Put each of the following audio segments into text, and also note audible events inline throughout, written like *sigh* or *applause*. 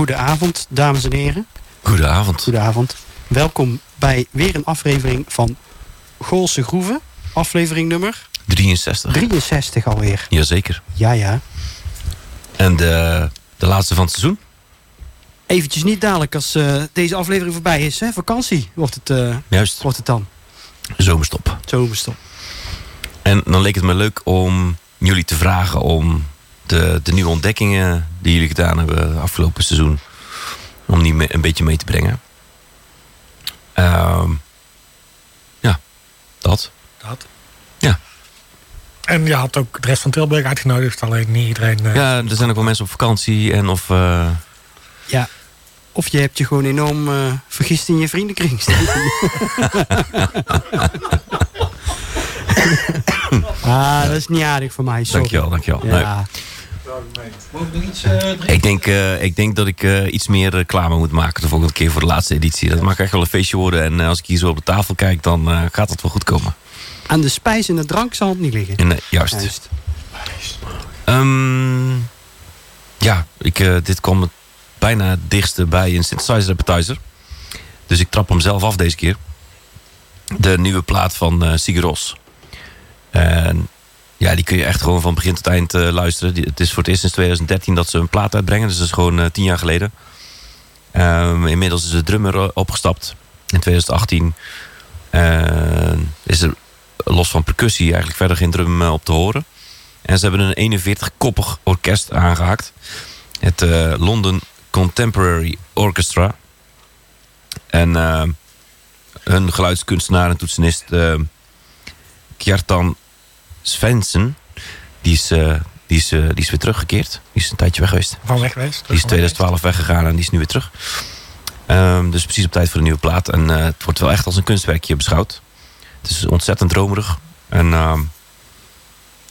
Goedenavond, dames en heren. Goedenavond. Goedenavond. Welkom bij weer een aflevering van Goolse Groeven. Aflevering nummer 63. 63 alweer. Jazeker. Ja, ja. En de, de laatste van het seizoen? Eventjes niet dadelijk als eh, deze aflevering voorbij is. Hè? Vakantie wordt het, eh, Juist. wordt het dan. Zomerstop. Zomerstop. En dan leek het me leuk om jullie te vragen om de, de nieuwe ontdekkingen die jullie gedaan hebben afgelopen seizoen, om die me- een beetje mee te brengen. Ehm, ja, dat. Dat. Ja. En je had ook de rest van Tilburg uitgenodigd, alleen niet iedereen... eh, Ja, er zijn ook wel mensen op vakantie en of... eh, Ja. Of je hebt je gewoon enorm eh, vergist in je vriendenkring. *laughs* ah, dat is niet aardig voor mij. Sorry. dankjewel, dankjewel. Nee. Ik denk, eh, ik denk dat ik eh, iets meer reclame moet maken de volgende keer voor de laatste editie. Dat mag echt wel een feestje worden. En eh, als ik hier zo op de tafel kijk, dan eh, gaat het wel goed komen. Aan de spijs en de drank zal het niet liggen. En, eh, juist. Juist. Ehm, ja, ik, eh, dit kwam het bijna het dichtste bij een synthesizer appetizer. Dus ik trap hem zelf af deze keer. De nieuwe plaat van eh Sigur Rós. En ja, die kun je echt gewoon van begin tot eind eh, luisteren. Het is voor het eerst sinds 2013 dat ze een plaat uitbrengen. Dus dat is gewoon eh, tien jaar geleden. Ehm, inmiddels is de drummer eh, opgestapt. In 2018 eh, is er los van percussie eigenlijk verder geen drum op te horen. En ze hebben een 41-koppig orkest aangehaakt. Het London Contemporary Orchestra. En hun geluidskunstenaar en toetsenist Kjartan Svensson... die is, eh, die, is, eh, die is weer teruggekeerd. Die is een tijdje weg geweest. van weg geweest. Die is in 2012 weggegaan en die is nu weer terug. Ehm, dus precies op tijd voor de nieuwe plaat. En eh, het wordt wel echt als een kunstwerkje beschouwd. Het is ontzettend dromerig. En ehm,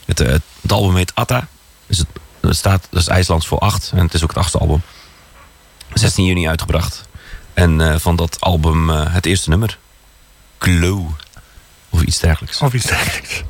het, het album heet Atta. Dus het, het staat, dat is IJslands voor acht. En het is ook het achtste album. 16 juni uitgebracht. En van dat album het eerste nummer. Glow. Of iets dergelijks. Of iets dergelijks.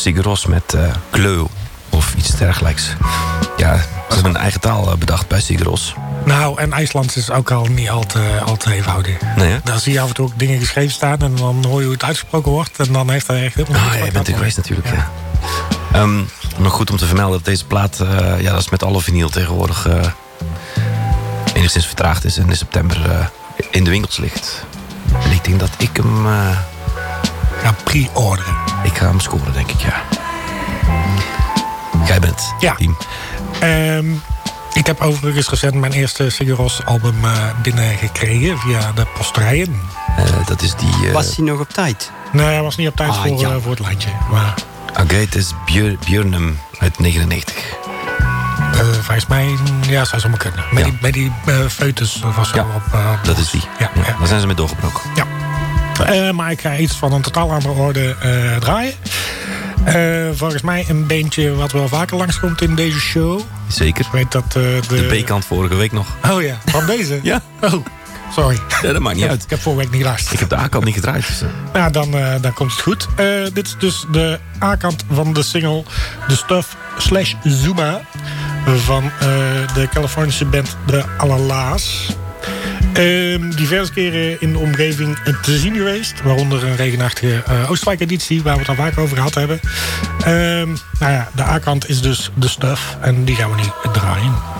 Was uh, Sigur Ros met uh, Kleu of iets dergelijks. Ja, ze hebben een eigen taal bedacht bij Sigur Ros. Nou, en IJslands is ook al niet al te, al te eenvoudig. Nee? Dan zie je af en toe ook dingen geschreven staan... en dan hoor je hoe het uitgesproken wordt... en dan heeft hij echt helemaal Ah, ja, je bent er geweest natuurlijk, ja. ja. Um, nog goed om te vermelden dat deze plaat... Uh, ja, dat is met alle vinyl tegenwoordig... Uh, enigszins vertraagd is en in september uh, in de winkels ligt. En ik denk dat ik hem... ga pre-orderen. Ik ga hem scoren, denk ik, ja. Jij bent ja. team. Um, ik heb overigens recent mijn eerste Sigur album uh, binnengekregen via de posterijen. Uh, dat is die... Uh... Was hij nog op tijd? Nee, hij was niet op tijd ah, voor, ja. voor het lijntje. Maar... Agaites Björnum uit 99. volgens mij, ja, zou ze maar kunnen. Met ja. die, met die foetus was zo ja, op... dat is die. Ja, ja. Daar zijn ze mee doorgebroken. Ja. Uh, maar ik ga iets van een totaal andere orde uh, draaien. Uh, volgens mij een beentje wat wel vaker langskomt in deze show. Zeker. Ik weet dat de... De B-kant vorige week nog. Oh ja, van *laughs* deze? ja. Oh, sorry. Ja, dat maakt niet uit. Ik heb vorige week niet geluisterd. Ik heb de A-kant niet gedraaid. Dus, nou, dan, dan komt het goed. dit is dus de A-kant van de single The Stuff slash Zuma... van de Californische band De Alala's. Um, diverse keren in de omgeving te zien geweest. Waaronder een regenachtige uh, Oostwijk-editie, waar we het al vaak over gehad hebben. Um, nou ja, de A-kant is dus de stuff. En die gaan we nu draaien.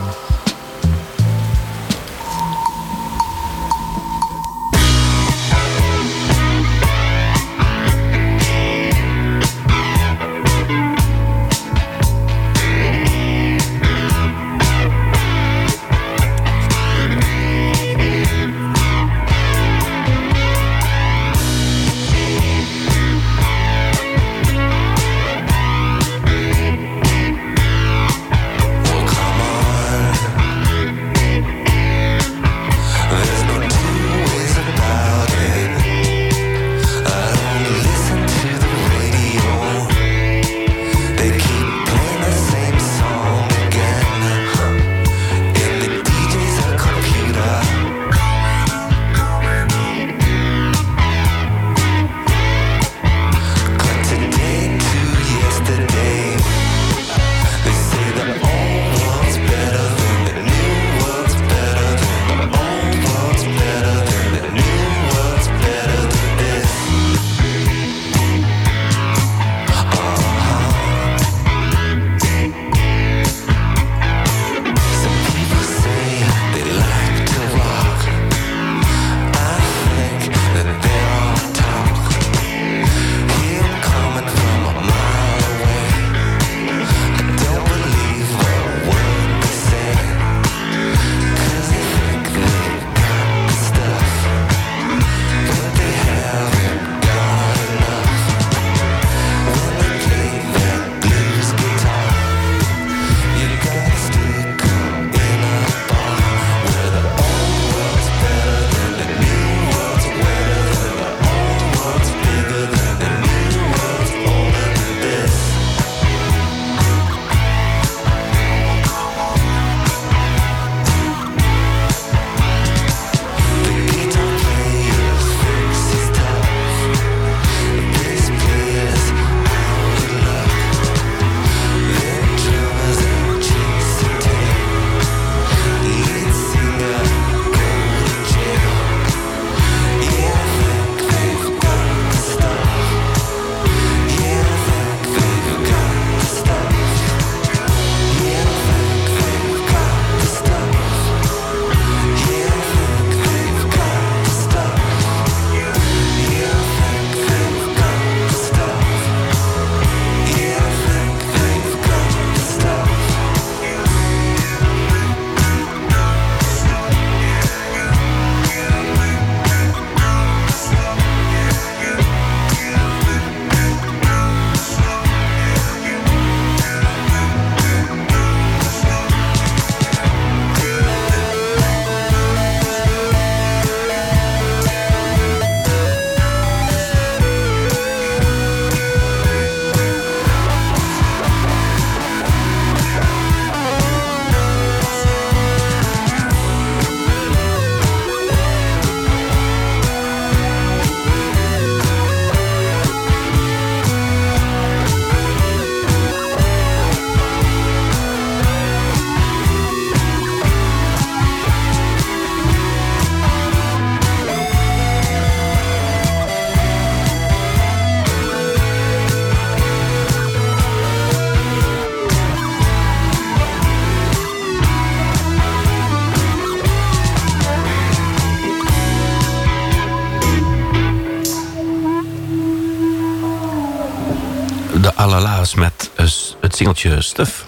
S- het singeltje Stuff.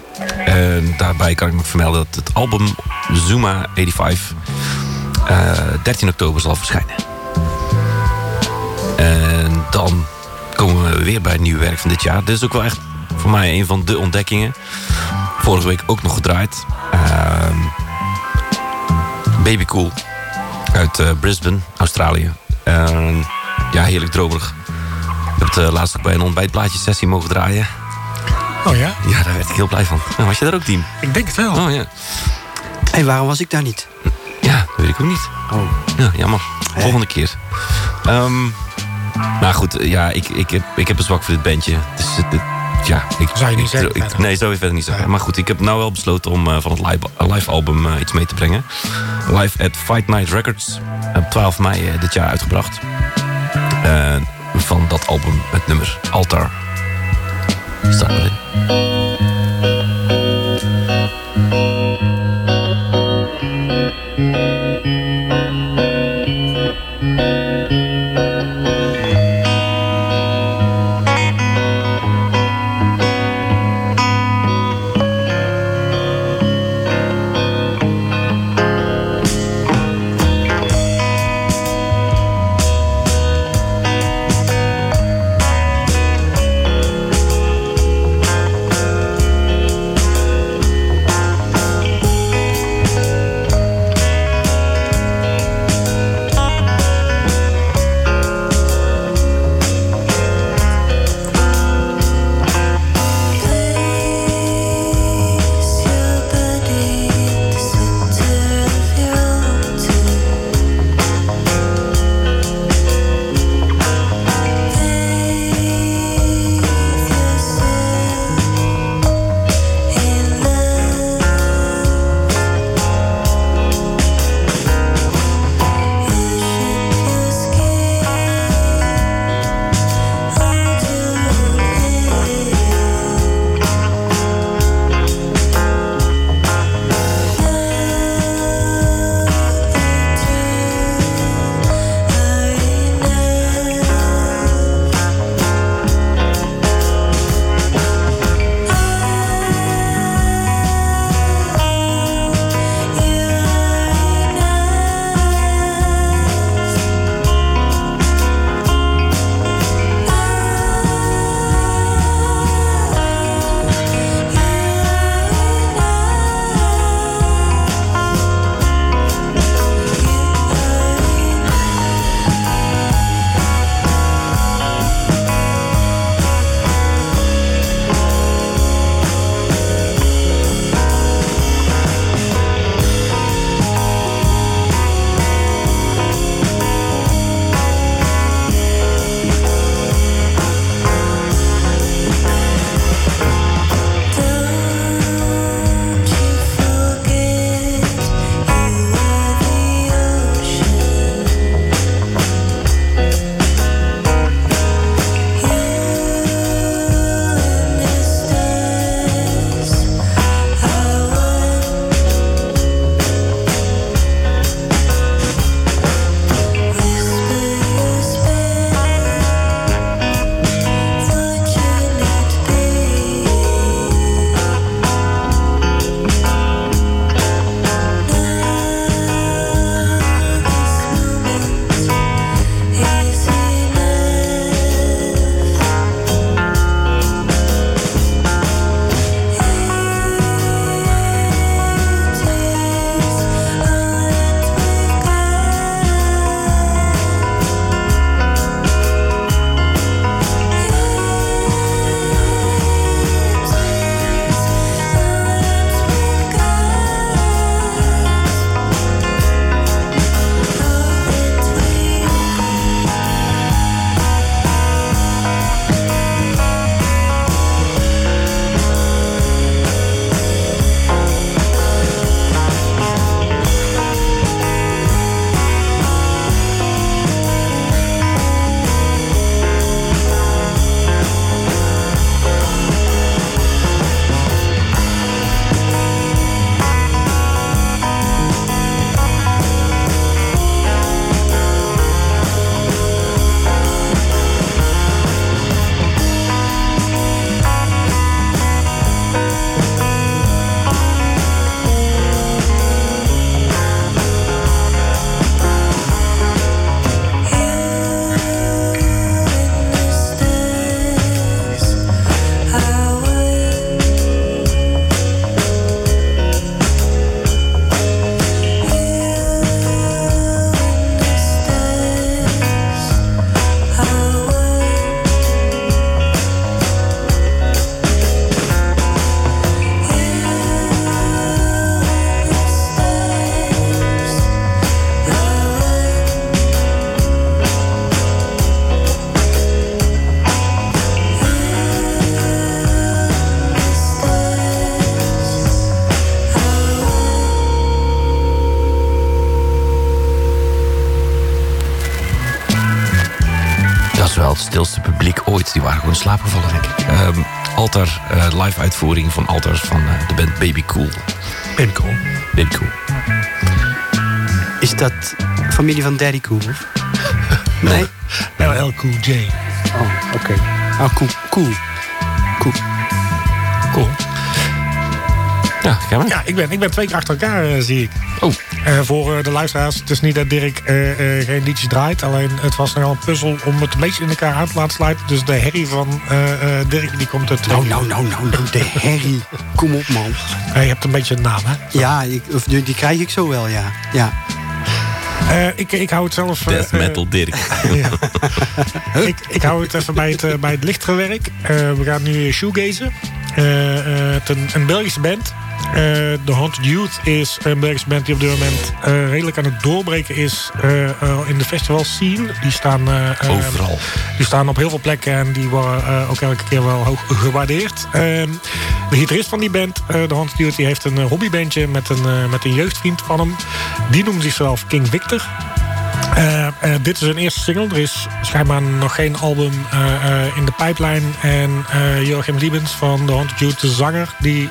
En daarbij kan ik nog vermelden dat het album Zuma 85 eh 13 oktober zal verschijnen. En dan komen we weer bij het nieuwe werk van dit jaar. Dit is ook wel echt voor mij een van de ontdekkingen. Vorige week ook nog gedraaid. Ehm, Baby Cool uit eh, Brisbane, Australië. Ja, heerlijk dromerig. Ik heb het eh, laatst ook bij een ontbijtblaadje sessie mogen draaien. Oh ja? Ja, daar werd ik heel blij van. Nou, was je daar ook, team? Ik denk het wel. Oh ja. Hé, waarom was ik daar niet? Ja, dat weet ik ook niet. Oh. Ja, jammer. Hè? Volgende keer. Ehm maar goed, eh, ja, ik, ik, heb, ik heb een zwak voor dit bandje. Dus, het- het- ja, ik, Zou je niet ik- zeggen ik- nee, zou je verder niet zeggen. Ja. Maar goed, ik heb nou wel besloten om eh, van het live, live album eh, iets mee te brengen. Live at Fight Night Records. Op 12 mei eh, dit jaar uitgebracht. Eh, van dat album het nummer Altar. Sorry. Gewoon slaapgevallen, denk ik. Ehm, Alter, eh, live uitvoering van Alters van eh, de band Baby Cool. Baby cool. Baby Cool. Is dat familie van Daddy Cool? of? *laughs* Nee? LL Cool J. Oh, oké. Oh, cool. Cool. Cool. Cool. Ja, ga maar. Ja, ik ben, ik ben twee keer achter elkaar, eh, zie ik. Eh, voor eh, de luisteraars, het is niet dat Dirk eh, eh, geen liedjes draait. Alleen het was nogal een puzzel om het een beetje in elkaar aan te laten sluiten. Dus de herrie van eh, eh, Dirk die komt uit... Nou, nou, nou, nou, nou, de herrie. *laughs* Kom op, man. Je hebt een beetje een naam, hè? Ja, ik, of, die, die krijg ik zo wel, ja. Ja. Eh, ik, ik hou het zelf... eh, death metal Dirk. *laughs* ja. *laughs* ik, ik hou het even bij het, bij het lichtere werk. Eh, we gaan nu shoegazen. Eh, eh, het een, een Belgische band. Eh, The Haunted Youth is een Belgische band die op dit moment eh, redelijk aan het doorbreken is eh, in de festival scene. Die staan, Overal. die staan op heel veel plekken en die worden ook elke keer wel hoog gewaardeerd. Ehm, de gitarist van die band, The Haunted Youth, die heeft een hobbybandje met een, met een jeugdvriend van hem. Die noemt zichzelf King Victor. Eh, eh, dit is een eerste single. Er is schijnbaar nog geen album eh, in de pipeline. En Joachim Liebens van The Haunted Youth, de zanger, die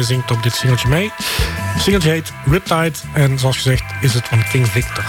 zingt op dit singeltje mee. Het singeltje heet Riptide. En zoals gezegd is het van King Victor.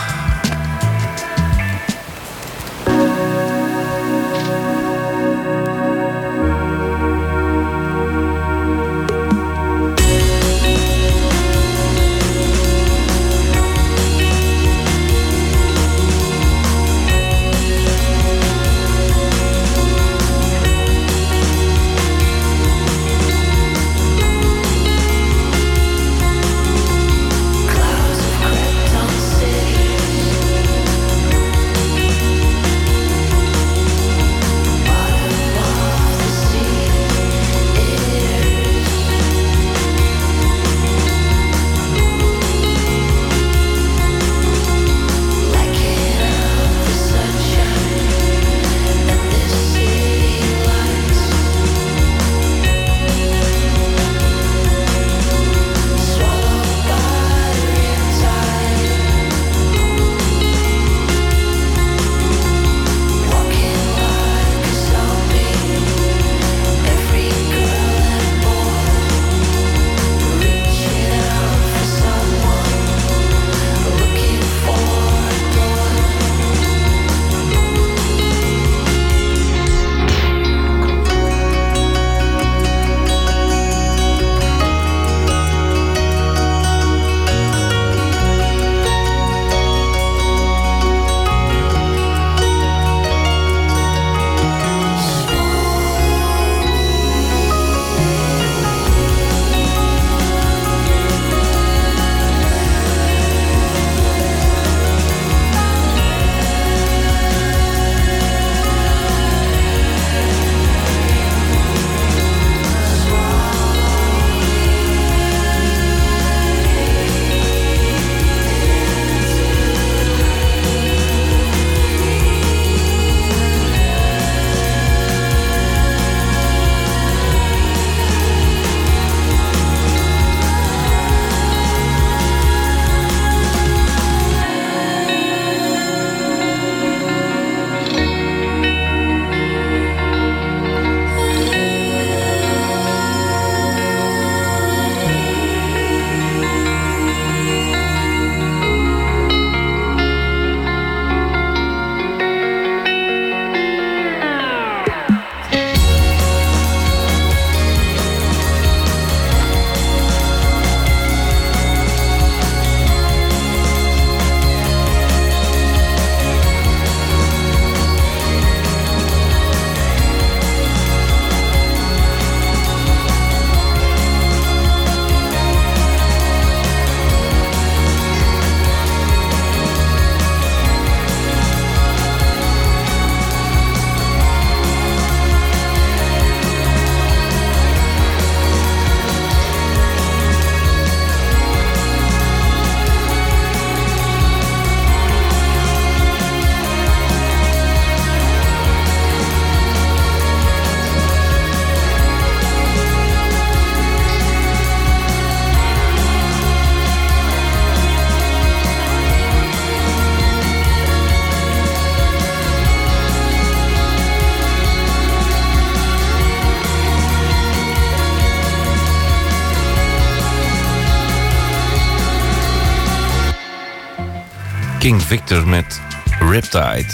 King Victor met Riptide.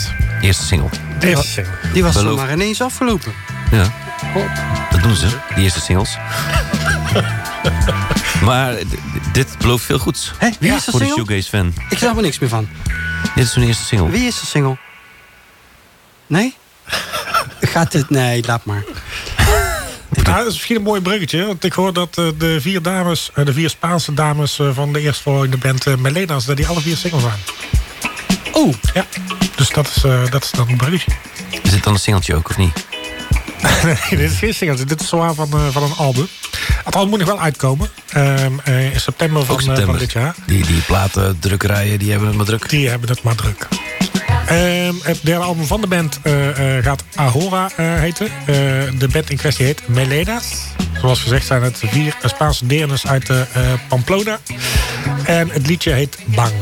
Eerste single. De eerste single. Die was Beloof- zomaar ineens afgelopen. Ja. Dat doen ze, die eerste singles. *laughs* maar dit belooft veel goeds. Hé, wie is de Voor de single? shoegaze fan. Ik snap er niks meer van. Dit is hun eerste single. Wie is de single? Nee? *laughs* Gaat het? Nee, laat maar. *laughs* Nou, dat is misschien een mooi bruggetje. Want ik hoor dat eh, de vier dames, eh, de vier Spaanse dames eh, van de eerstvolgende band Melenas, dat die alle vier singles waren. Oh, Ja. Dus dat is, eh, dat is dan een. Is dit dan een singeltje ook, of niet? *laughs* nee, dit is geen single. Dit is zwaar van, eh, van een album. Het album moet nog wel uitkomen. Ehm, eh, in september van, september. van dit jaar. Die, die platen, drukkerijen, die hebben het maar druk. Die hebben het maar druk. Ehm, het derde album van de band gaat Ahora heten. De band in kwestie heet Melenas. Zoals gezegd zijn het vier Spaanse deernes uit Pamplona. En het liedje heet. Bang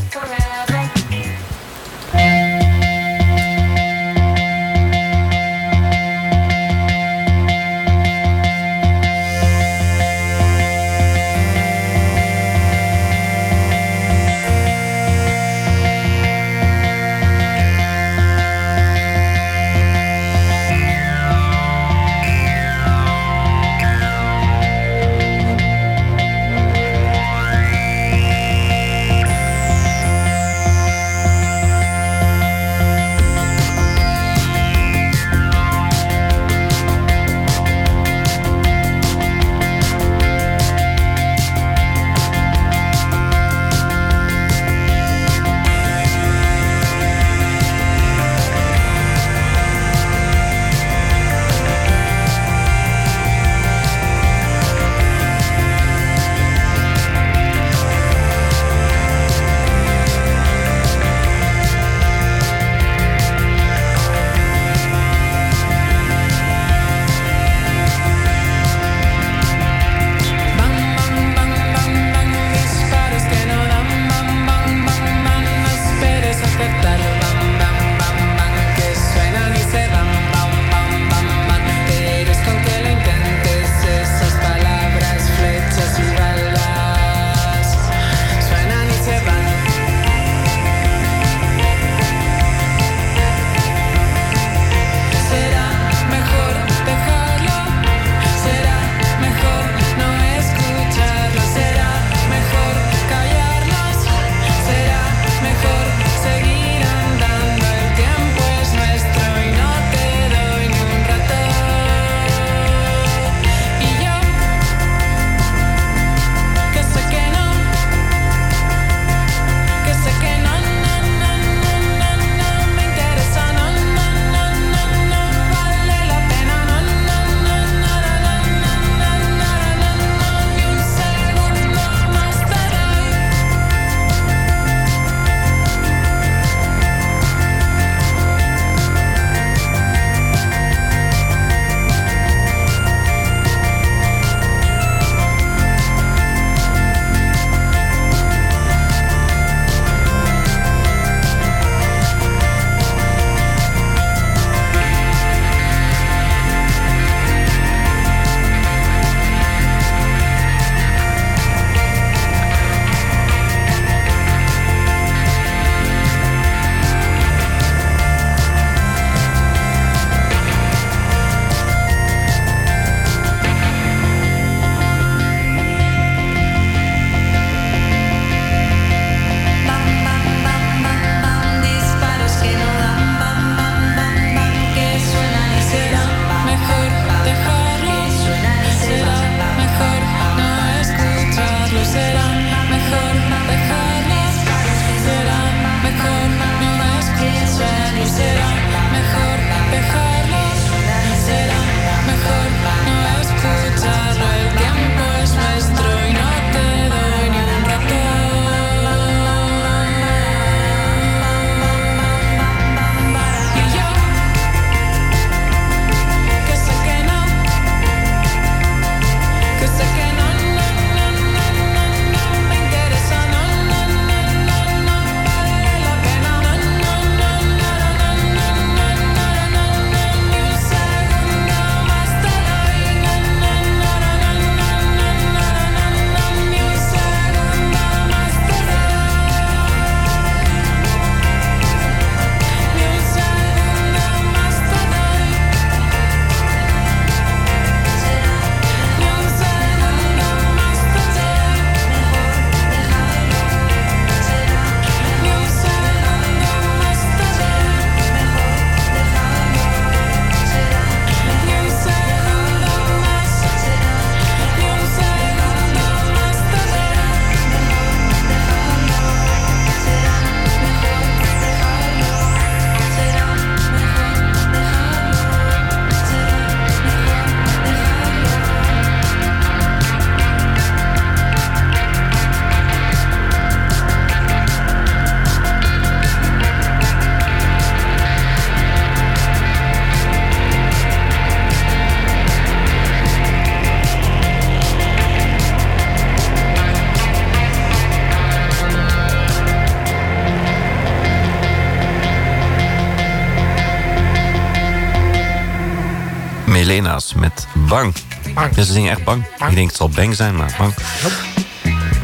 Met Bang. Bang. Ja, ze zingen echt bang. Bang. Ik denk het zal Bang zijn, maar Bang.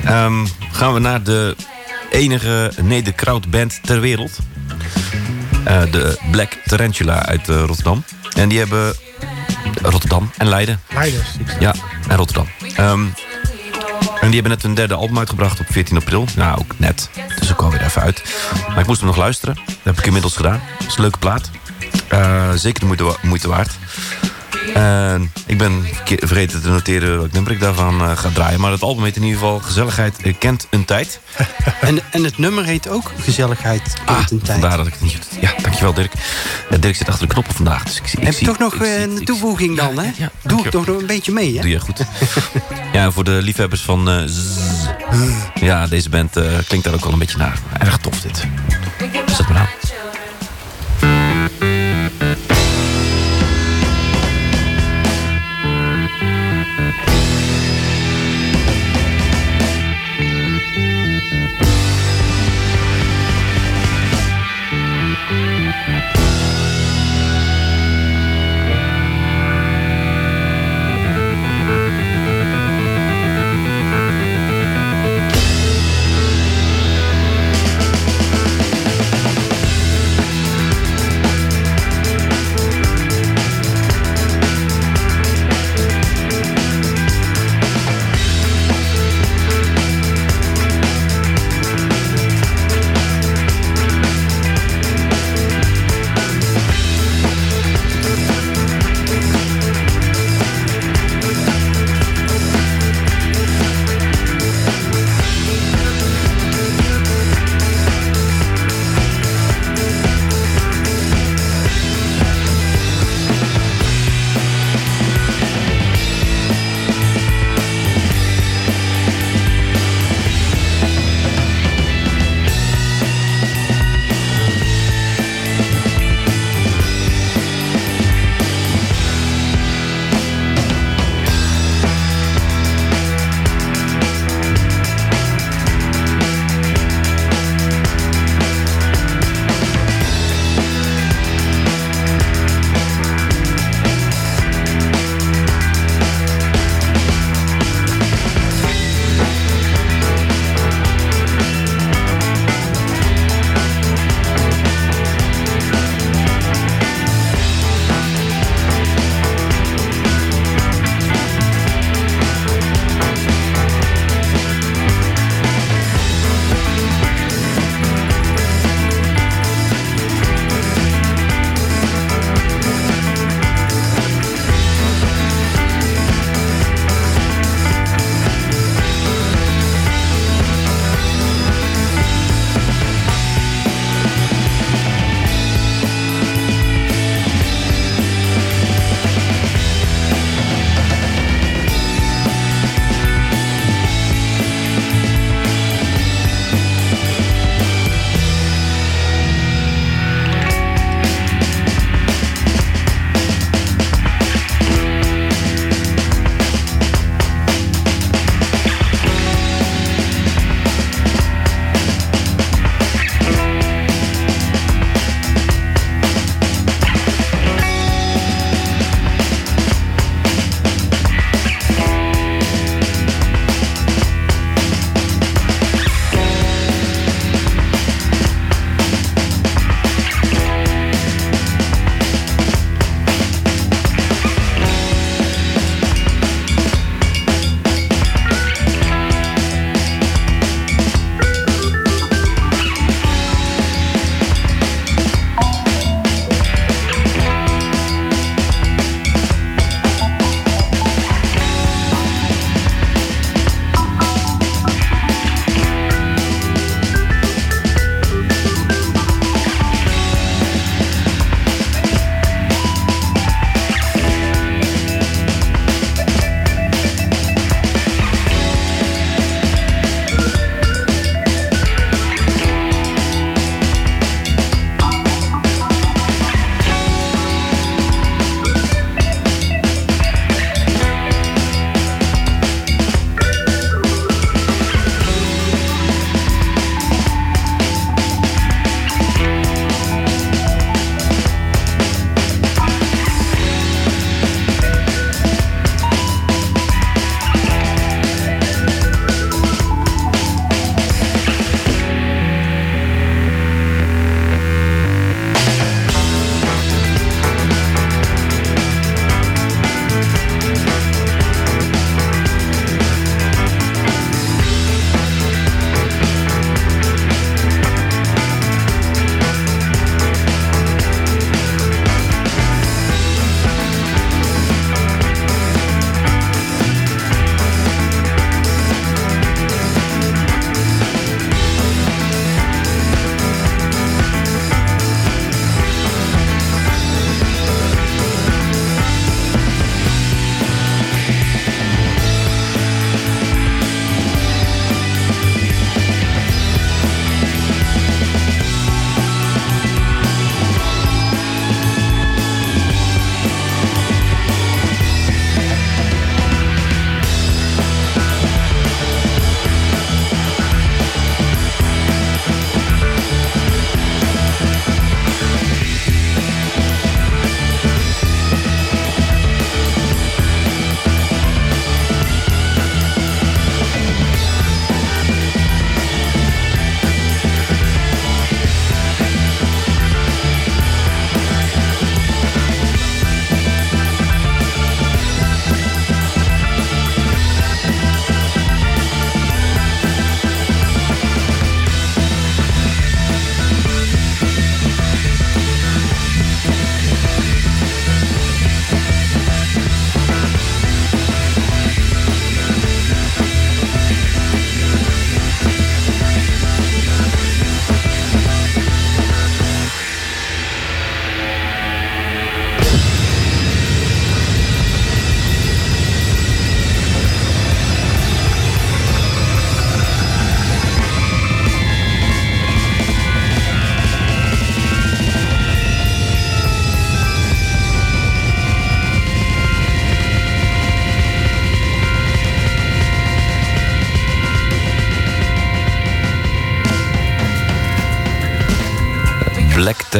Ehm, gaan we naar de enige nederkrautband ter wereld. Eh, de Black Tarantula uit eh, Rotterdam. En die hebben... Rotterdam en Leiden. Leiders. Ja, en Rotterdam. Ehm, en die hebben net hun derde album uitgebracht op 14 april. Nou, ook net. Dus ik alweer even uit. Maar ik moest hem nog luisteren. Dat heb ik inmiddels gedaan. Dat is een leuke plaat. Eh, zeker de moeite, wa- moeite waard. En ik ben vergeten te noteren welk nummer ik daarvan eh, ga draaien. Maar het album heet in ieder geval Gezelligheid kent een tijd. En, en het nummer heet ook Gezelligheid kent een tijd. Ah, Vandaar dat ik het niet... Ja, dankjewel Dirk. Dirk zit achter de knoppen vandaag. Dus ik, Heb je toch nog eh, een toevoeging dan, hè? ja, Doe dankjewel. ik toch nog een beetje mee, hè? Doe je goed. *laughs* ja, voor de liefhebbers van eh. Ja, deze band klinkt daar ook wel een beetje naar. Erg tof dit. Zet maar aan.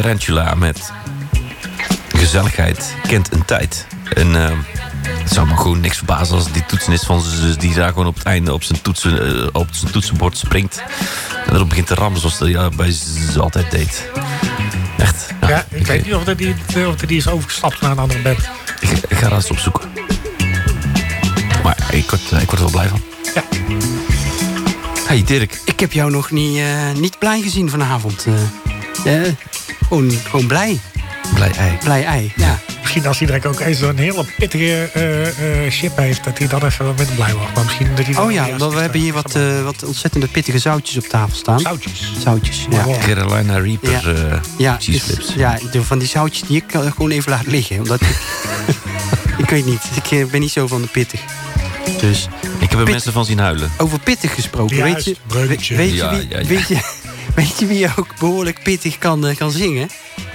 Tarantula met gezelligheid kent een tijd. En uh, het zou me gewoon niks verbazen als die toetsenis van zijn zus... die daar gewoon op het einde op zijn, toetsen, uh, op zijn toetsenbord springt... en erop begint te rammen zoals hij ja, bij ze altijd deed. Echt. Ja, ja ik weet niet of er die, of die is overgestapt naar een andere band. Ik, ik ga dat eens opzoeken. Maar ik word, ik word er wel blij van. Ja. Hey Dirk. Ik heb jou nog niet, uh, niet blij gezien vanavond. Uh, gewoon, gewoon blij. Blij ei. Blij ei, ja. Misschien als hij ook eens een hele pittige uh, chip heeft... dat hij dan even wat minder blij wordt. Maar misschien dat hij oh ja, we hebben hier wat, wat ontzettende pittige zoutjes op tafel staan. Zoutjes? Zoutjes, ja. Wow. Carolina Reaper ja. ja, dus, ja, van die zoutjes die ik gewoon even laat liggen. Omdat ik, *laughs* ik weet niet, ik ben niet zo van de pittig. Dus, ik heb er mensen van zien huilen. Over pittig gesproken. Juist, weet, je, breuketje. weet, je Ja, wie, ja, ja. Weet, je, weet je wie ook behoorlijk pittig kan, uh, kan zingen?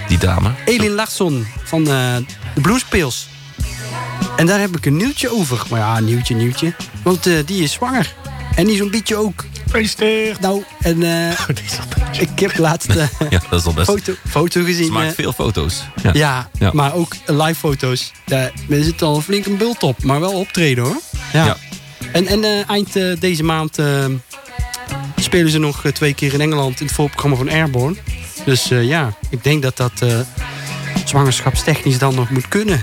Die dame. Elin Larsson van uh, de Bluespils. En daar heb ik een nieuwtje over. Maar ja, nieuwtje, nieuwtje. Want uh, die is zwanger. En die zo'n beetje ook. Gefeliciteerd. Nou, en *laughs* ik heb laatst *laughs* ja, dat is al best. foto, foto gezien. Ze maakt veel foto's. Ja, ja, ja, maar ook live foto's. Daar zit al flink een bult op. Maar wel optreden hoor. Ja. Ja. En, en uh, eind uh, deze maand uh, spelen ze nog twee keer in Engeland in het voorprogramma van Airborne. Dus ja, ik denk dat dat zwangerschapstechnisch dan nog moet kunnen.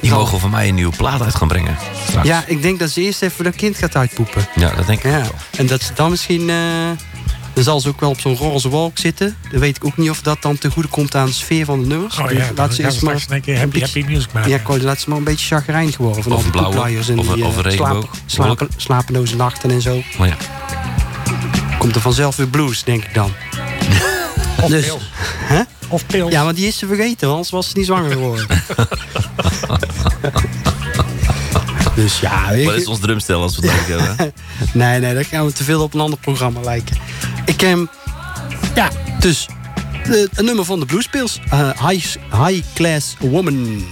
Die mogen van mij een nieuwe plaat uit gaan brengen. Straks. Ja, ik denk dat ze eerst even dat kind gaat uitpoepen. Ja, dat denk ik ja. ook wel. En dat ze dan misschien... dan zal ze ook wel op zo'n roze wolk zitten. Dan weet ik ook niet of dat dan te goede komt aan de sfeer van de nummers. Oh Dus ja, laat ze eerst maar een keer happy, happy music maken. Ja, laat ze maar een beetje chagrijnig worden. Van Of al die blauwe, koekluiers en of die, of eh, regenboog. slapen, slapeloze nachten en zo. Maar ja, Komt er vanzelf weer blues, denk ik dan. *laughs* Of Dus- pils. Hè? Of pils. Ja, maar die is ze vergeten, anders was ze niet zwanger geworden. *laughs* dus ja, weet wat is ons drumstel als we het hebben? *laughs* Nee, nee, dan gaan we te veel op een ander programma lijken. Ik, ehm, ja, dus de, een nummer van de Bluespils. eh high, high Class Woman.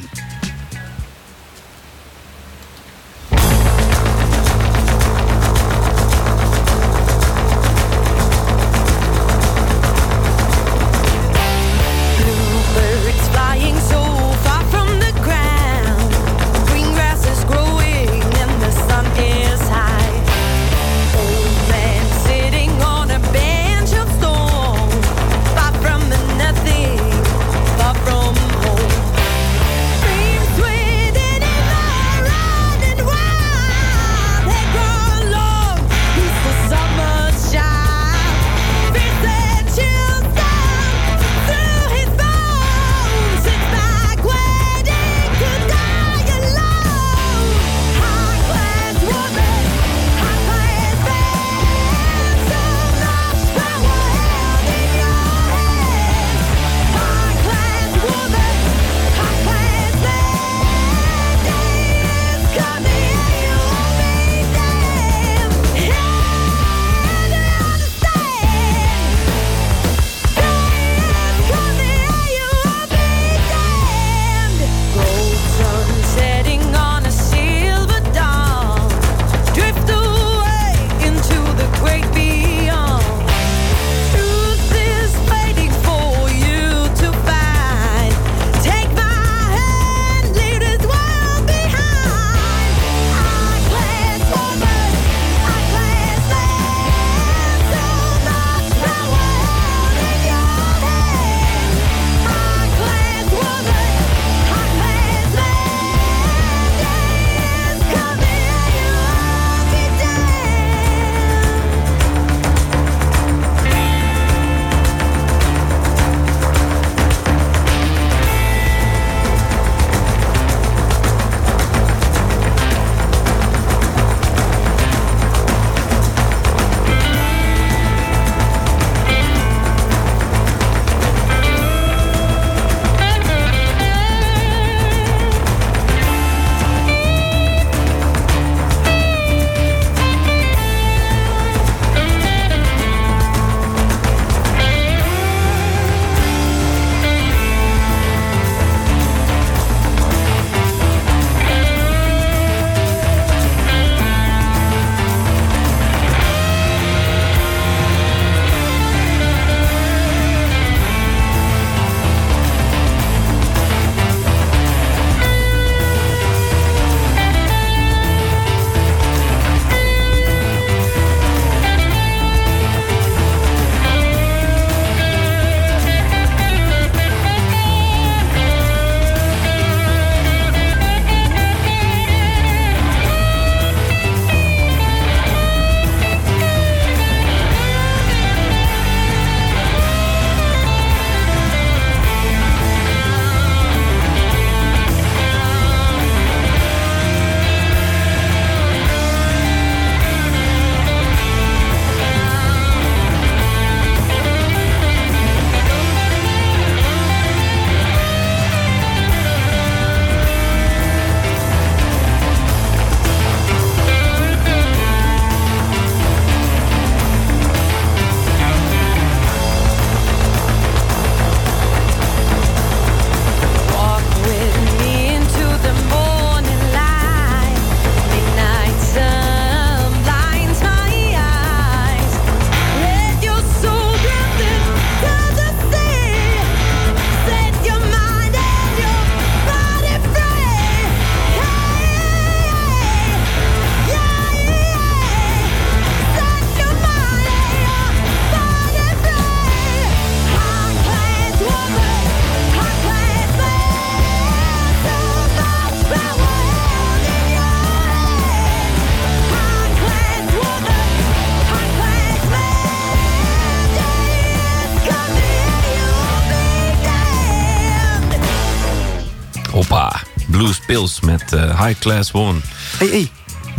Met eh, High Class Woman. Hé, hey,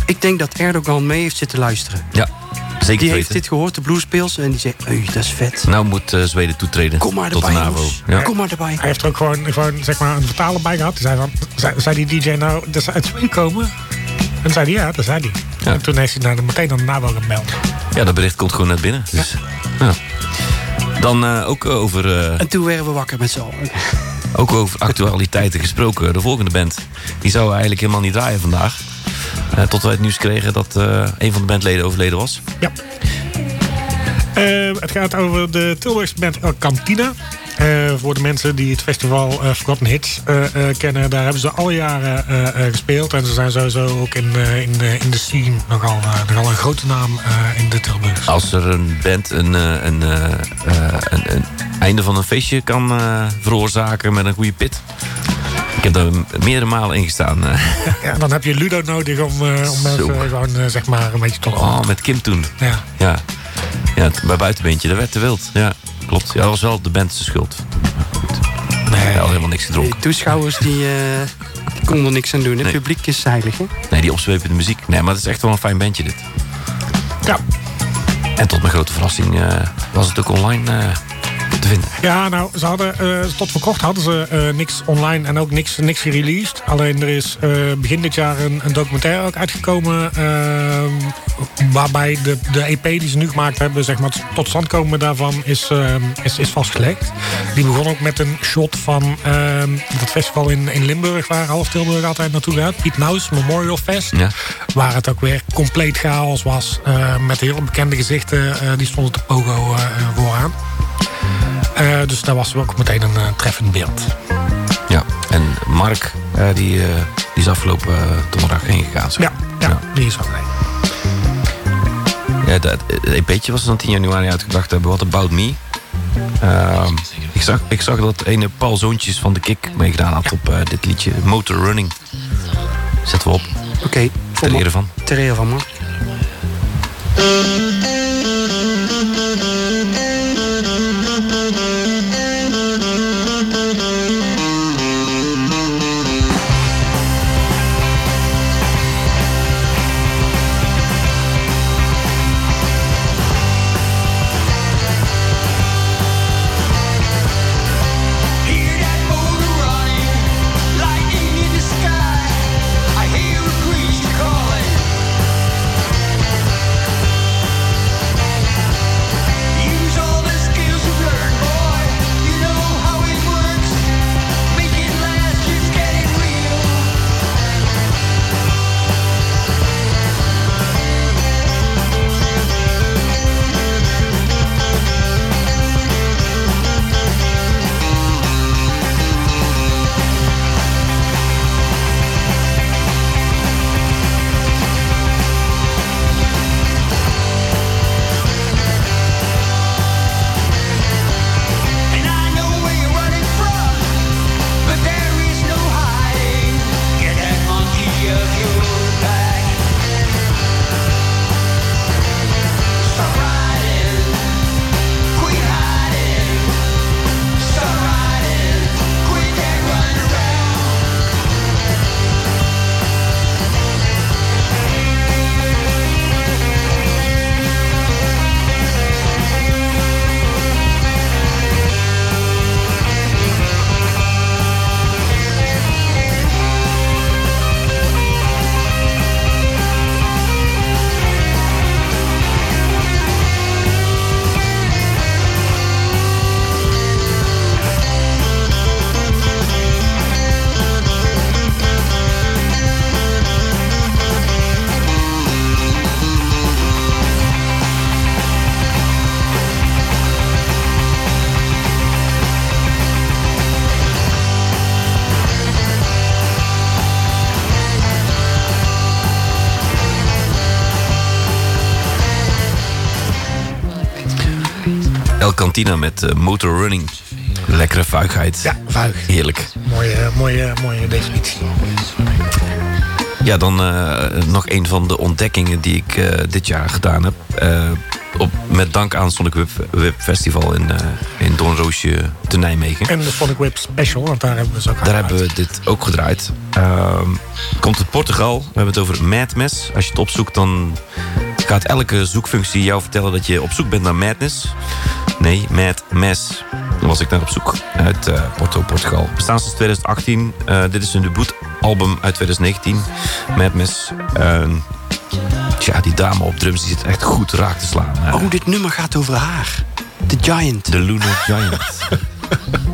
ik denk dat Erdogan mee heeft zitten luisteren. Ja, zeker Die heeft dit gehoord, de bluespils, en die zei, hey, dat is vet. Nou moet eh, Zweden toetreden Kom maar tot de erbij, NAVO. jongens. Ja. Kom maar erbij. Hij heeft er ook gewoon, gewoon zeg maar, een vertaler bij gehad. Die zei, van, zei, zei die DJ nou dat ze uit Zweden komen? En zei hij ja, dat zei hij. Ja. En toen heeft hij nou meteen aan de NAVO gemeld. ja, dat bericht komt gewoon net binnen. Dus, ja. Dan eh, ook over eh, En toen werden we wakker met z'n allen. Ook over actualiteiten gesproken. De volgende band. Die zou eigenlijk helemaal niet draaien vandaag. Eh, tot wij het nieuws kregen dat eh, een van de bandleden overleden was. Ja. Eh, het gaat over de Tilburgse band El Cantina. Voor de mensen die het festival Forgotten Hits kennen, daar hebben ze al jaren gespeeld. En ze zijn sowieso ook in, in, de, in de scene nogal, nogal een grote naam in de Tilburg. Als er een band een, een, een, een einde van een feestje kan veroorzaken met een goede pit. Ik heb daar meerdere malen in gestaan. eh. Ja, dan heb je Ludo nodig om, eh, om mensen Zo. gewoon eh, zeg maar een beetje tot Oh, met Kim toen. Ja. Ja, ja het- bij buitenbeentje, dat werd te wild. Ja, klopt. Ja, dat was wel de band zijn schuld. Goed. Nee, had helemaal niks De gedronken. toeschouwers die, eh, die konden er niks aan doen. Het Nee. publiek is heilig, hè? Nee, die opzwepende muziek. Nee, maar het is echt wel een fijn bandje dit. Ja. En tot mijn grote verrassing eh, was het ook online eh, te vinden. Ja, nou, ze hadden, eh, tot voor kort hadden ze eh, niks online en ook niks, niks gereleased. Alleen er is eh, begin dit jaar een, een documentaire ook uitgekomen. ehm, waarbij de, de EP die ze nu gemaakt hebben, zeg maar, tot stand komen daarvan, is, ehm, is, is vastgelegd. Die begon ook met een shot van ehm het festival in, in Limburg, waar half Tilburg altijd naartoe gaat. Piet Naus Memorial Fest. Ja. Waar het ook weer compleet chaos was. met heel bekende gezichten. die stonden te pogo vooraan. Eh, dus daar was ook meteen een eh, treffend beeld. ja. En Mark, eh, die, die is afgelopen donderdag heen gegaan. Ja, ja, die is nee. Ja, dat het EP'tje was dan 10 januari uitgebracht hebben. What About Me. Ehm, ik, zag, ik zag dat ene Paul Zoontjes van de Kik meegedaan had op dit liedje. Motor Running. Zetten we op. Oké, Ter ere van. ter ere van, man. Vuigheid. Ja, vuig. Heerlijk. Mooie, mooie, mooie definitie. Ja, dan eh, nog een van de ontdekkingen die ik eh, dit jaar gedaan heb. Eh, op, met dank aan Sonic Web Festival in, eh in Doornroosje te Nijmegen. En de Sonic Web Special, want daar hebben we ze ook Daar gedraaid. hebben we dit ook gedraaid. Ehm, komt uit Portugal. We hebben het over Madness. Als je het opzoekt, dan gaat elke zoekfunctie jou vertellen dat je op zoek bent naar Madness. Nee, Mad Mess. Daar was ik naar op zoek. Uit eh, Porto, Portugal. Bestaan sinds 2018. Eh, dit is hun debuutalbum uit 2019. Mad Mess. Ehm, tja, die dame op drums die zit echt goed raak te slaan. Oh, dit nummer gaat over haar. The Giant. de Lunar Giant. *laughs*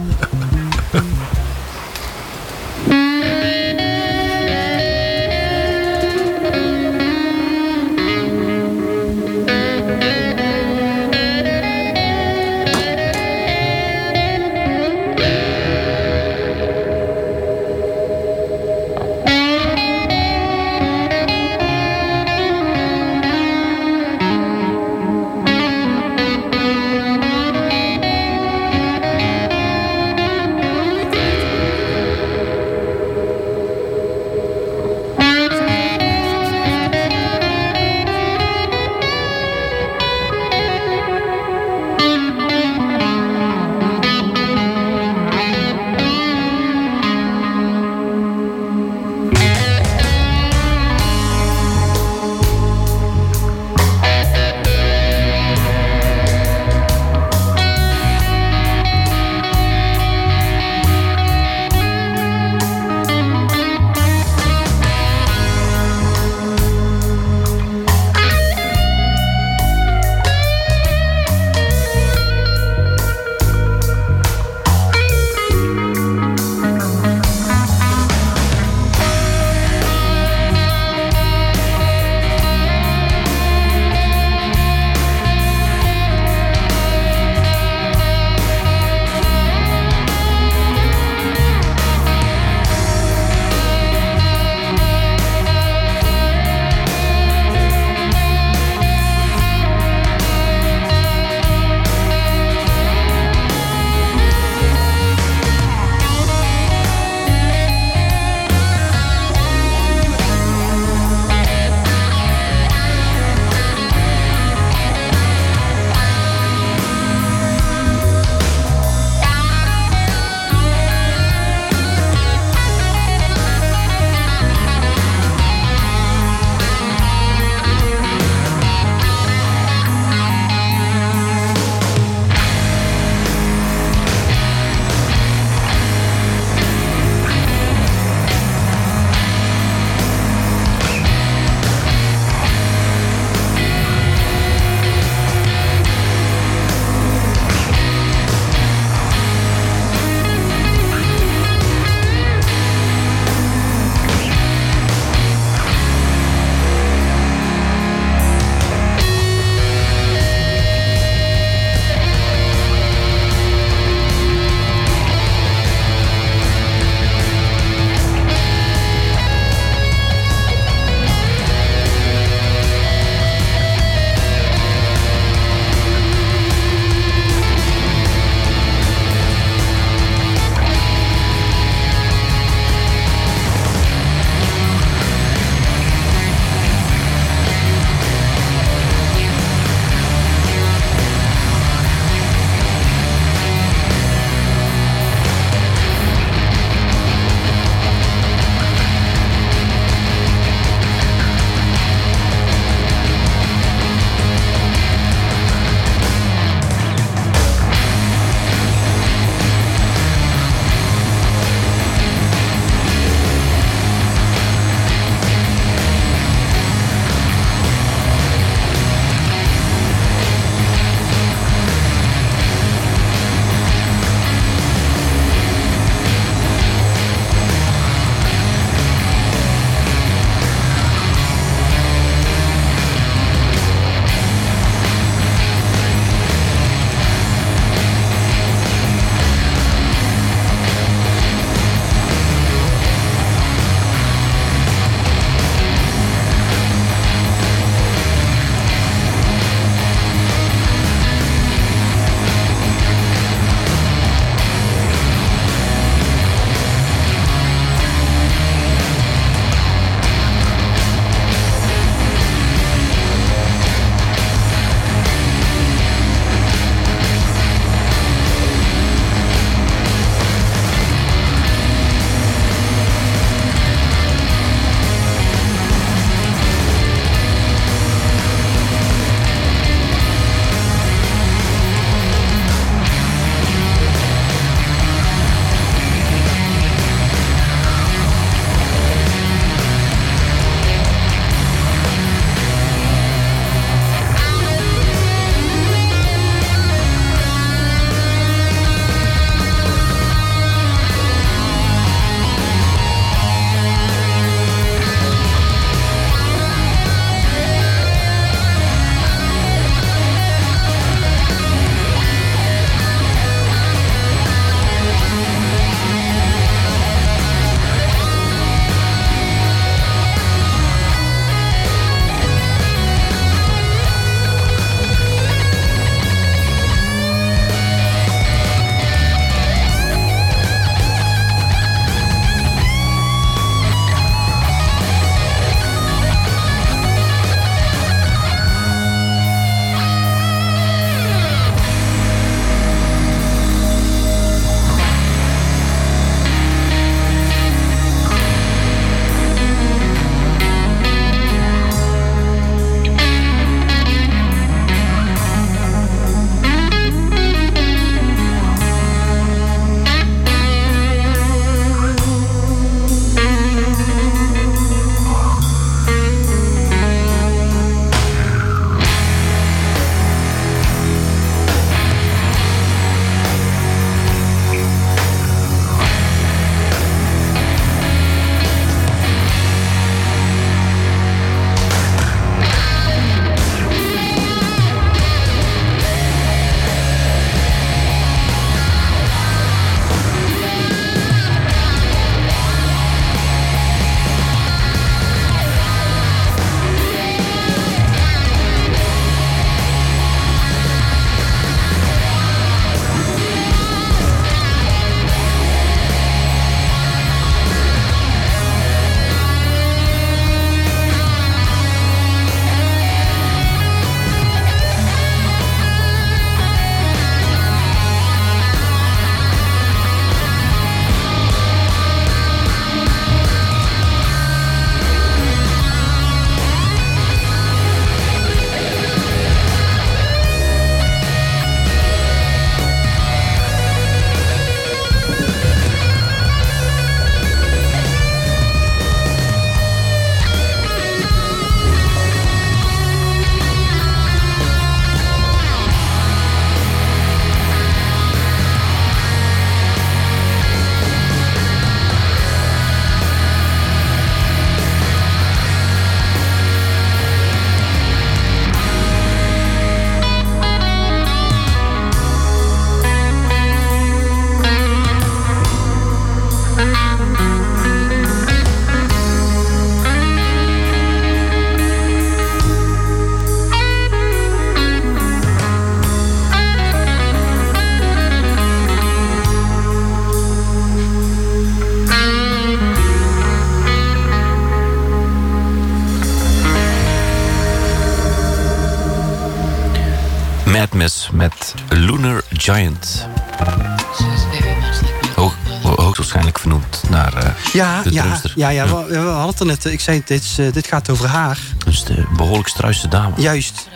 ja, ja, ja, we, we hadden het er net. Ik zei, dit, is, eh, dit gaat over haar. Dus de behoorlijk struise dame. Juist.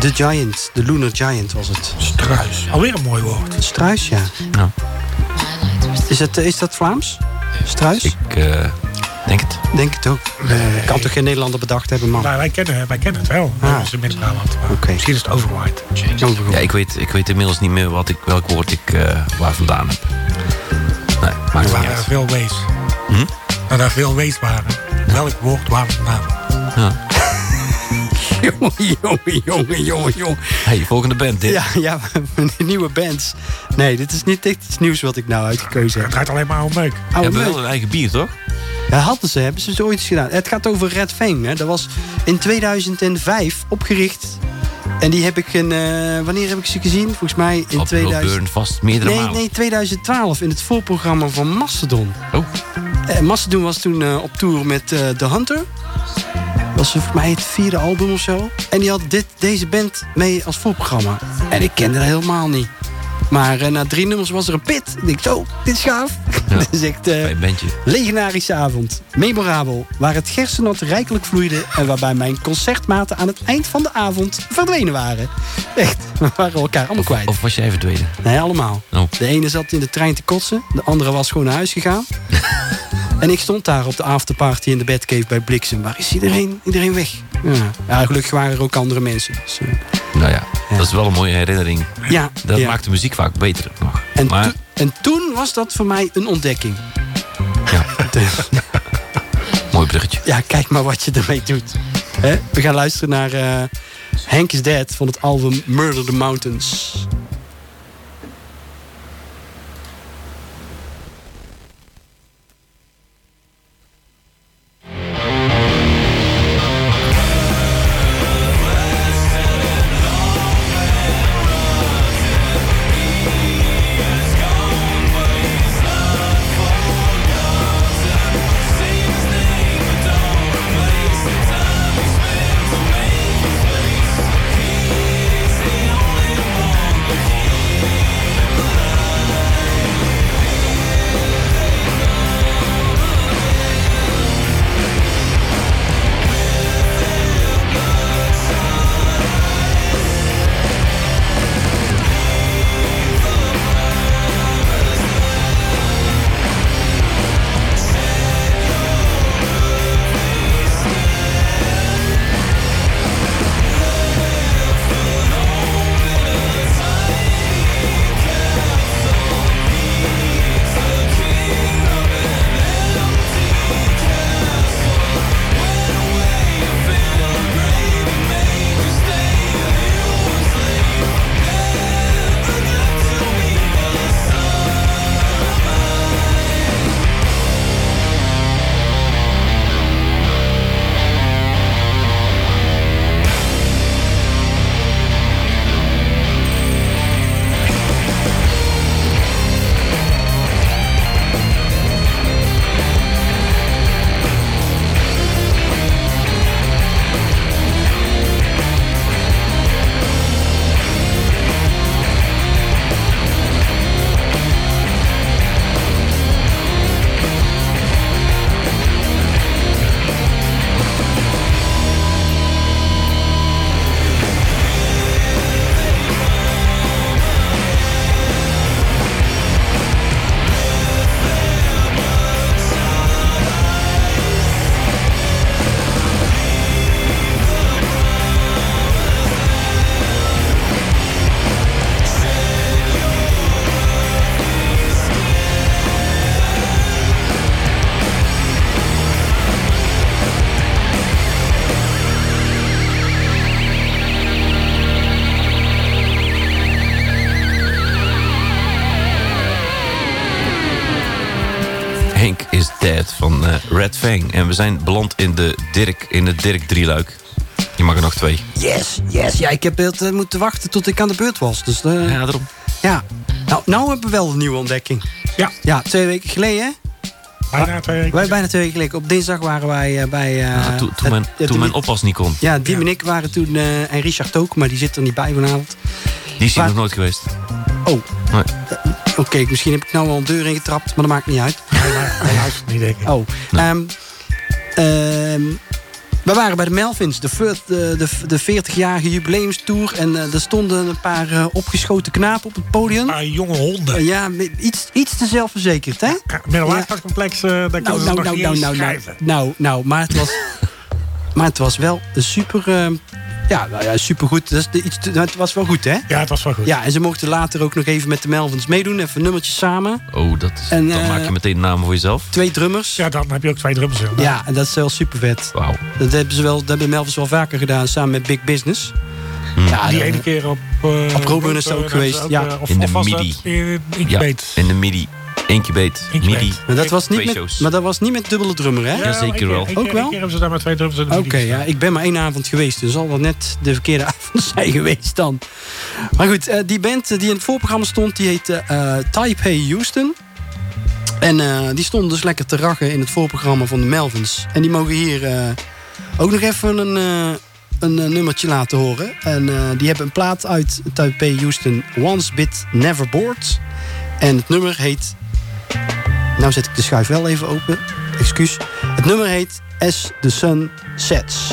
De Giant. De Lunar Giant was het. Struis. Alweer een mooi woord. Struis, ja. Ja. Is, het, eh, is dat Vlaams? Struis? Ik eh, denk het. denk het ook. Kan toch geen Nederlander bedacht hebben, man? Nou, wij, kennen, wij kennen het wel. Ah. Dat is in Midden-Brabant. Misschien is het overwaaid. Ja, ik weet, ik weet inmiddels niet meer wat ik, welk woord ik eh, waar vandaan heb. Nee, maakt het niet waren er uit. veel wees. Hm? Dat er veel wees waren. Welk woord waar vandaan? Ja. *laughs* jongen, jongen, jongen, jongen, jongen. Hey, volgende band. Dit. Ja, ja, *laughs* nieuwe bands. Nee, dit is niet echt iets nieuws wat ik nou uitgekozen Het heb. draait alleen maar om meuk. We Oude hebben wel een eigen bier, toch? Ja, hadden ze, hebben ze ooit eens gedaan. Het gaat over Red Fang. Hè. Dat was in 2005 opgericht. En die heb ik een. eh, wanneer heb ik ze gezien? Volgens mij in Op 2000. Burn vast meerdere Nee, malen. nee, 2012 in het voorprogramma van Mastodon. Oh, Eh, Mastodon was toen eh, op tour met eh The Hunter. Dat was voor mij het vierde album of zo. En die had dit, deze band mee als voorprogramma. En ik kende dat helemaal niet. Maar na drie nummers was er een pit. Ik denk, zo, dit is gaaf. Ja. *laughs* Is echt een legendarische avond. Memorabel. Waar het gerstenat rijkelijk vloeide. En waarbij mijn concertmaten aan het eind van de avond verdwenen waren. Echt, *laughs* we waren elkaar allemaal kwijt. Of was jij verdwenen? Nee, allemaal. Oh. De ene zat in de trein te kotsen. De andere was gewoon naar huis gegaan. *laughs* en ik stond daar op de afterparty in de Batcave bij Bliksem. Waar is iedereen? Iedereen weg. Ja, ja gelukkig waren er ook andere mensen. Dus, eh, Nou ja, Ja. dat is wel een mooie herinnering. ja, Dat ja. maakt de muziek vaak beter nog. En, maar to- en toen was dat voor mij een ontdekking. ja, *laughs* mooi bruggetje. ja, kijk maar wat je ermee doet. We gaan luisteren naar eh Hank is Dead van het album Murder the Mountains. En we zijn beland in de Dirk, in het Dirk drieluik. Je mag er nog twee. Yes, yes. Ja, ik heb het eh, moeten wachten tot ik aan de beurt was. Dus eh, Ja, daarom. ja. Nou, nou hebben we wel een nieuwe ontdekking. Ja, Ja, twee weken geleden. hè? bijna twee weken. Wij bijna twee weken geleden. Op dinsdag waren wij eh, bij... eh, Ja, toen, mijn, mijn oppas niet kon. Ja, Diem en ik waren toen... eh, en Richard ook, maar die zit er niet bij vanavond. Die is hier nog nooit geweest. Oh, Nee. oké. misschien heb ik nou wel een deur ingetrapt, maar dat maakt niet uit. Hij, luistert niet, denk ik. Oh, ehm, ehm, we waren bij de Melvins, de, de, de, de 40-jarige jubileumstour. En eh, er stonden een paar eh, opgeschoten knapen op het podium. Een paar jonge honden. Ja, iets, iets te zelfverzekerd, hè? Ja, laagstadcomplex, eh daar Nou, ze nou, nog nou, niet nou, nou, nou, nou, nou, maar het was, *laughs* maar het was wel een super, eh, ja, nou ja, supergoed. Dat is de, iets te- nou, het was wel goed, hè? Ja, het was wel goed. Ja, en ze mochten later ook nog even met de Melvins meedoen. Even nummertjes samen. Oh, dat is, En, dan eh, maak je meteen namen voor jezelf. Twee drummers. Ja, dan heb je ook twee drummers. in. Ja, en dat is wel super vet. Wauw. Dat hebben ze wel, dat hebben Melvins wel vaker gedaan samen met Big Business. Hmm. Ja, Die dat- ene keer op... eh, Op Roburn is het ook dat geweest, ja. eh, of, In de midi. in Ja, in de MIDI. Incubate. Incubate. MIDI. maar dat was niet Twee met, shows. maar dat was niet met dubbele drummer, hè? Ja, zeker keer- wel. keer- Ook wel? keer hebben ze daar maar twee drummers Oké, ja, ik ben maar één avond geweest, dus zal dat net de verkeerde *laughs* avond zijn geweest dan. Maar goed, eh, die band die in het voorprogramma stond, die heette eh Taipei Houston. En eh, die stonden dus lekker te rachen in het voorprogramma van de Melvins. En die mogen hier eh, ook nog even een, eh, een nummertje laten horen. En eh, die hebben een plaat uit Taipei Houston, Once Bit Never Bored. En het nummer heet... Nou zet ik de schuif wel even open, excuus. Het nummer heet As the Sun Sets.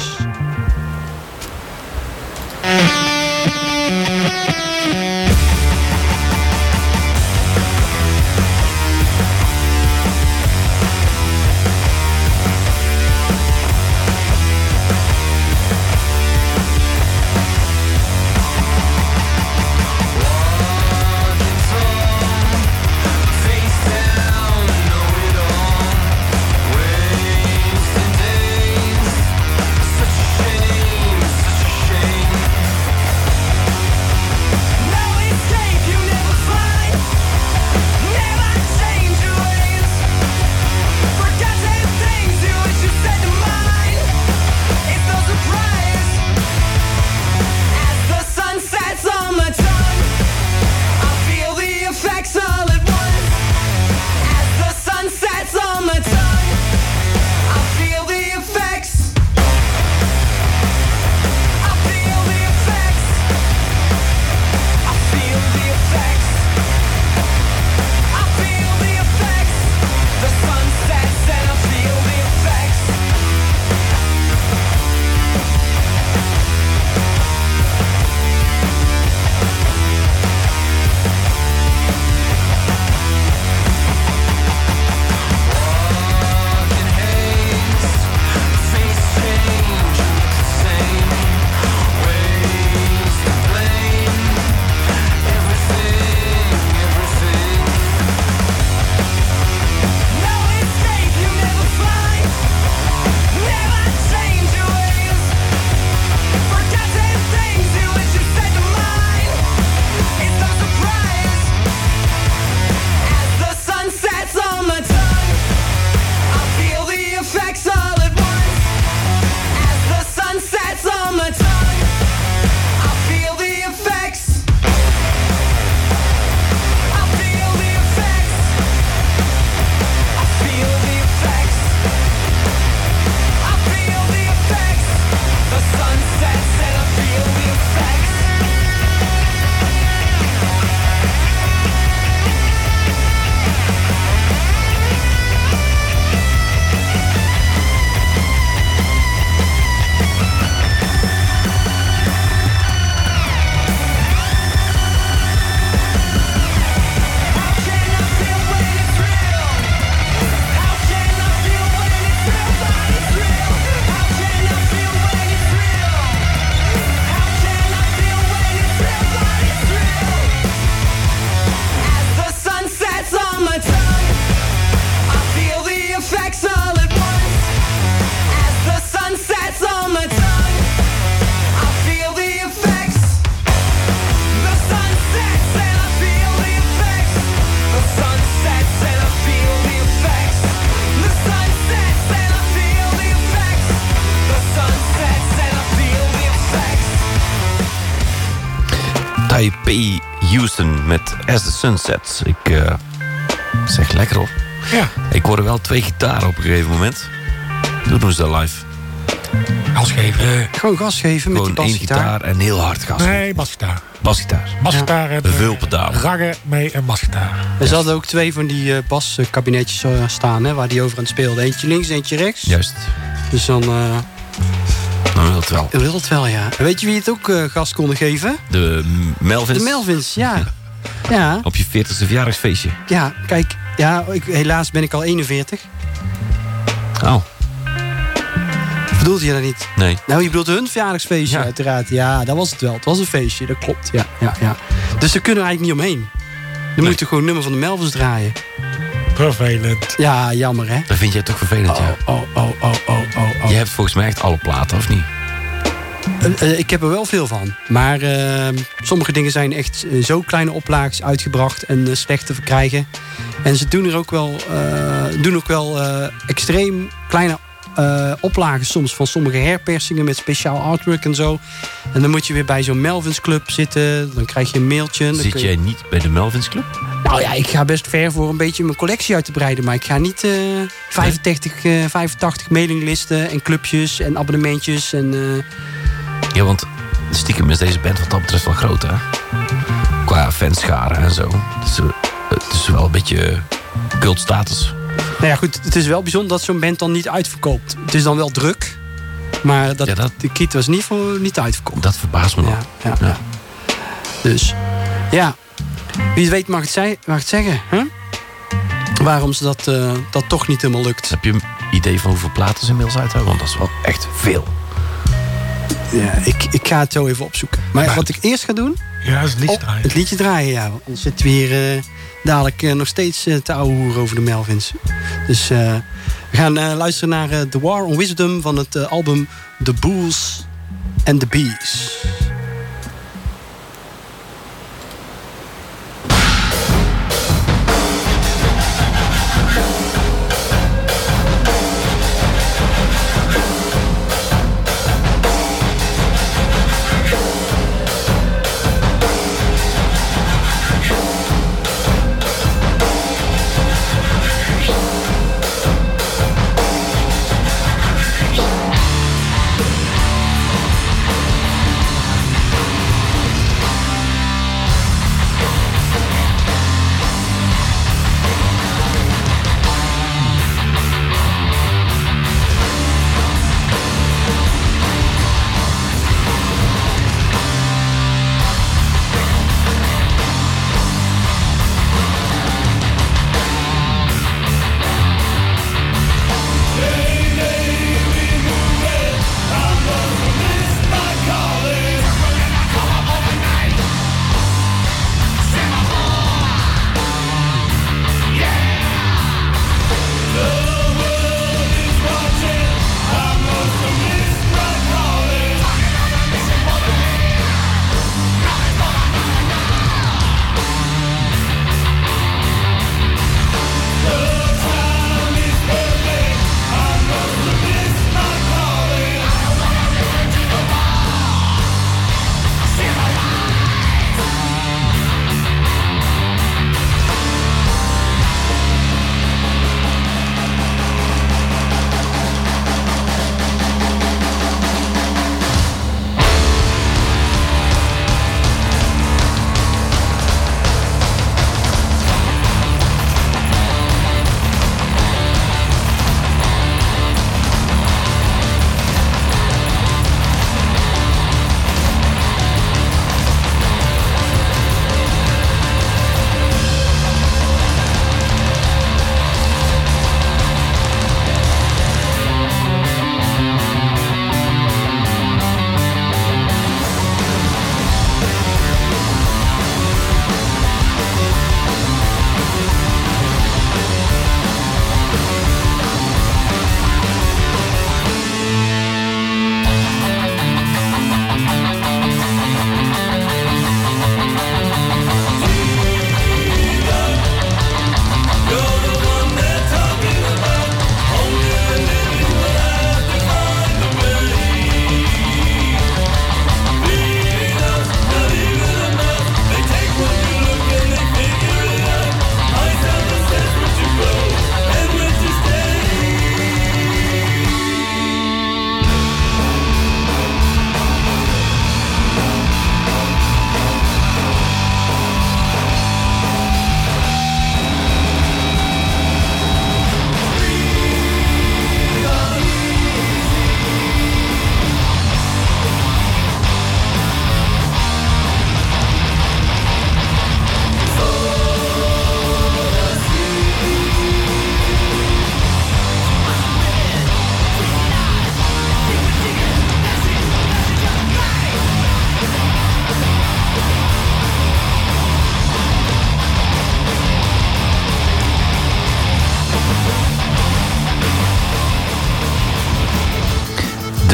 Taipei Houston met As the Sun Sets. Ik eh, zeg lekker hoor. Ja. Ik hoorde wel twee gitaren op een gegeven moment. Toen doen ze dat live. Gas geven. Gewoon gas geven met die Gewoon één basgitaar. gitaar en heel hard gas. Nee, basgitaar. Basgitaar. Basgitaar en Een eh, vulpedaal. raggen mee en basgitaar. Er zaten ook twee van die eh, baskabinetjes eh, staan, hè, waar die over aan het speelde. Eentje links, eentje rechts. Juist. Dus dan uh, Dan wil het wel. wil het wel, ja. En weet je wie het ook eh, gas konden geven? De Melvins. De Melvins, ja. Ja, Op je 40ste verjaardagsfeestje. ja kijk. Ja, ik, helaas ben ik al 41. Oh, Bedoelde je dat niet? nee. Nou, je bedoelt hun verjaardagsfeestje Ja. uiteraard. Ja, dat was het wel. Het was een feestje, dat klopt. Ja, ja, ja. Dus daar kunnen we eigenlijk niet omheen. Dan moeten we gewoon nummer van de Melvins draaien. Vervelend. Ja, jammer hè. Dat vind jij toch vervelend, ja? Oh, oh, oh, oh, oh, oh. oh. Je hebt volgens mij echt alle platen, of niet? Eh, ik heb er wel veel van. Maar eh, sommige dingen zijn echt eh, zo kleine oplages uitgebracht en eh, slecht te verkrijgen. En ze doen er ook wel, eh, doen ook wel eh, extreem kleine eh, oplagen soms van sommige herpersingen met speciaal artwork en zo. En dan moet je weer bij zo'n Melvins Club zitten. Dan krijg je een mailtje. Zit je- jij niet bij de Melvins Club? Nou ja, ik ga best ver voor een beetje mijn collectie uit te breiden. Maar ik ga niet eh 85, eh 85 mailinglisten en clubjes en abonnementjes. En, eh, Ja, want stiekem is deze band wat dat betreft wel groot, hè? Qua fanscharen en zo. Dus, het is wel een beetje cultstatus. Nou ja, goed, het is wel bijzonder dat zo'n band dan niet uitverkoopt. Het is dan wel druk, maar dat, Ja, dat- de kit was niet, voor, niet uitverkocht. Dat verbaast me nog. Ja, ja, ja. Dus, ja. Wie het weet mag het, zei, mag het zeggen, hè? Waarom ze dat, eh, dat toch niet helemaal lukt. Heb je een idee van hoeveel platen ze inmiddels uit hebben? Want dat is wel echt veel. Ja, ik, ik ga het zo even opzoeken. Maar wat ik eerst ga doen, Ja, is het liedje Oh, draaien. het liedje draaien, ja. Want Anders zitten we hier eh, dadelijk eh, nog steeds eh, te ouwe hoeren over de Melvins. Dus eh, we gaan luisteren naar The War on Wisdom van het album The Bulls and the Bees.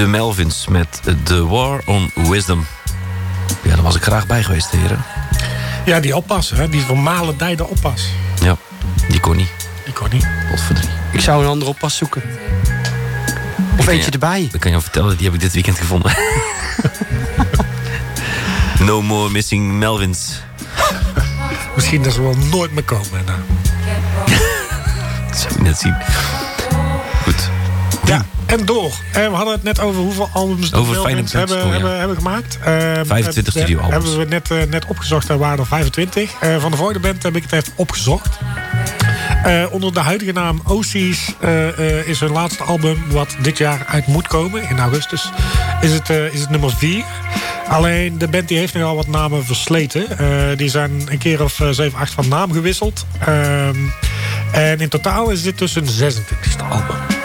De Melvins met The War on Wisdom. Ja, daar was ik graag bij geweest, heren. Ja, die oppassen, hè? die normale dijde oppas. Ja, die kon niet. Die kon niet. Godverdrie. Ik zou een andere oppas zoeken. Of eentje erbij. Dan kan je al vertellen, die heb ik dit weekend gevonden. *laughs* no more missing Melvins. Misschien dat ze wel nooit meer komen. Nou. *laughs* Dat zou je net zien. En door. Eh, we hadden het net over hoeveel albums Over Feyenoord hebben, oh ja. hebben, hebben gemaakt. Eh, 25 eh, studioalbums. Hebben we net, eh, net opgezocht, er waren er 25. Eh, van de vorige band heb ik het even opgezocht. Onder de huidige naam eh, is hun laatste album, wat dit jaar uit moet komen, in augustus, is het, is het nummer 4. Alleen de band die heeft nogal wat namen versleten. Die zijn een keer of eh, 7, 8 van naam gewisseld. Ehm, en in totaal is dit dus een 26e album.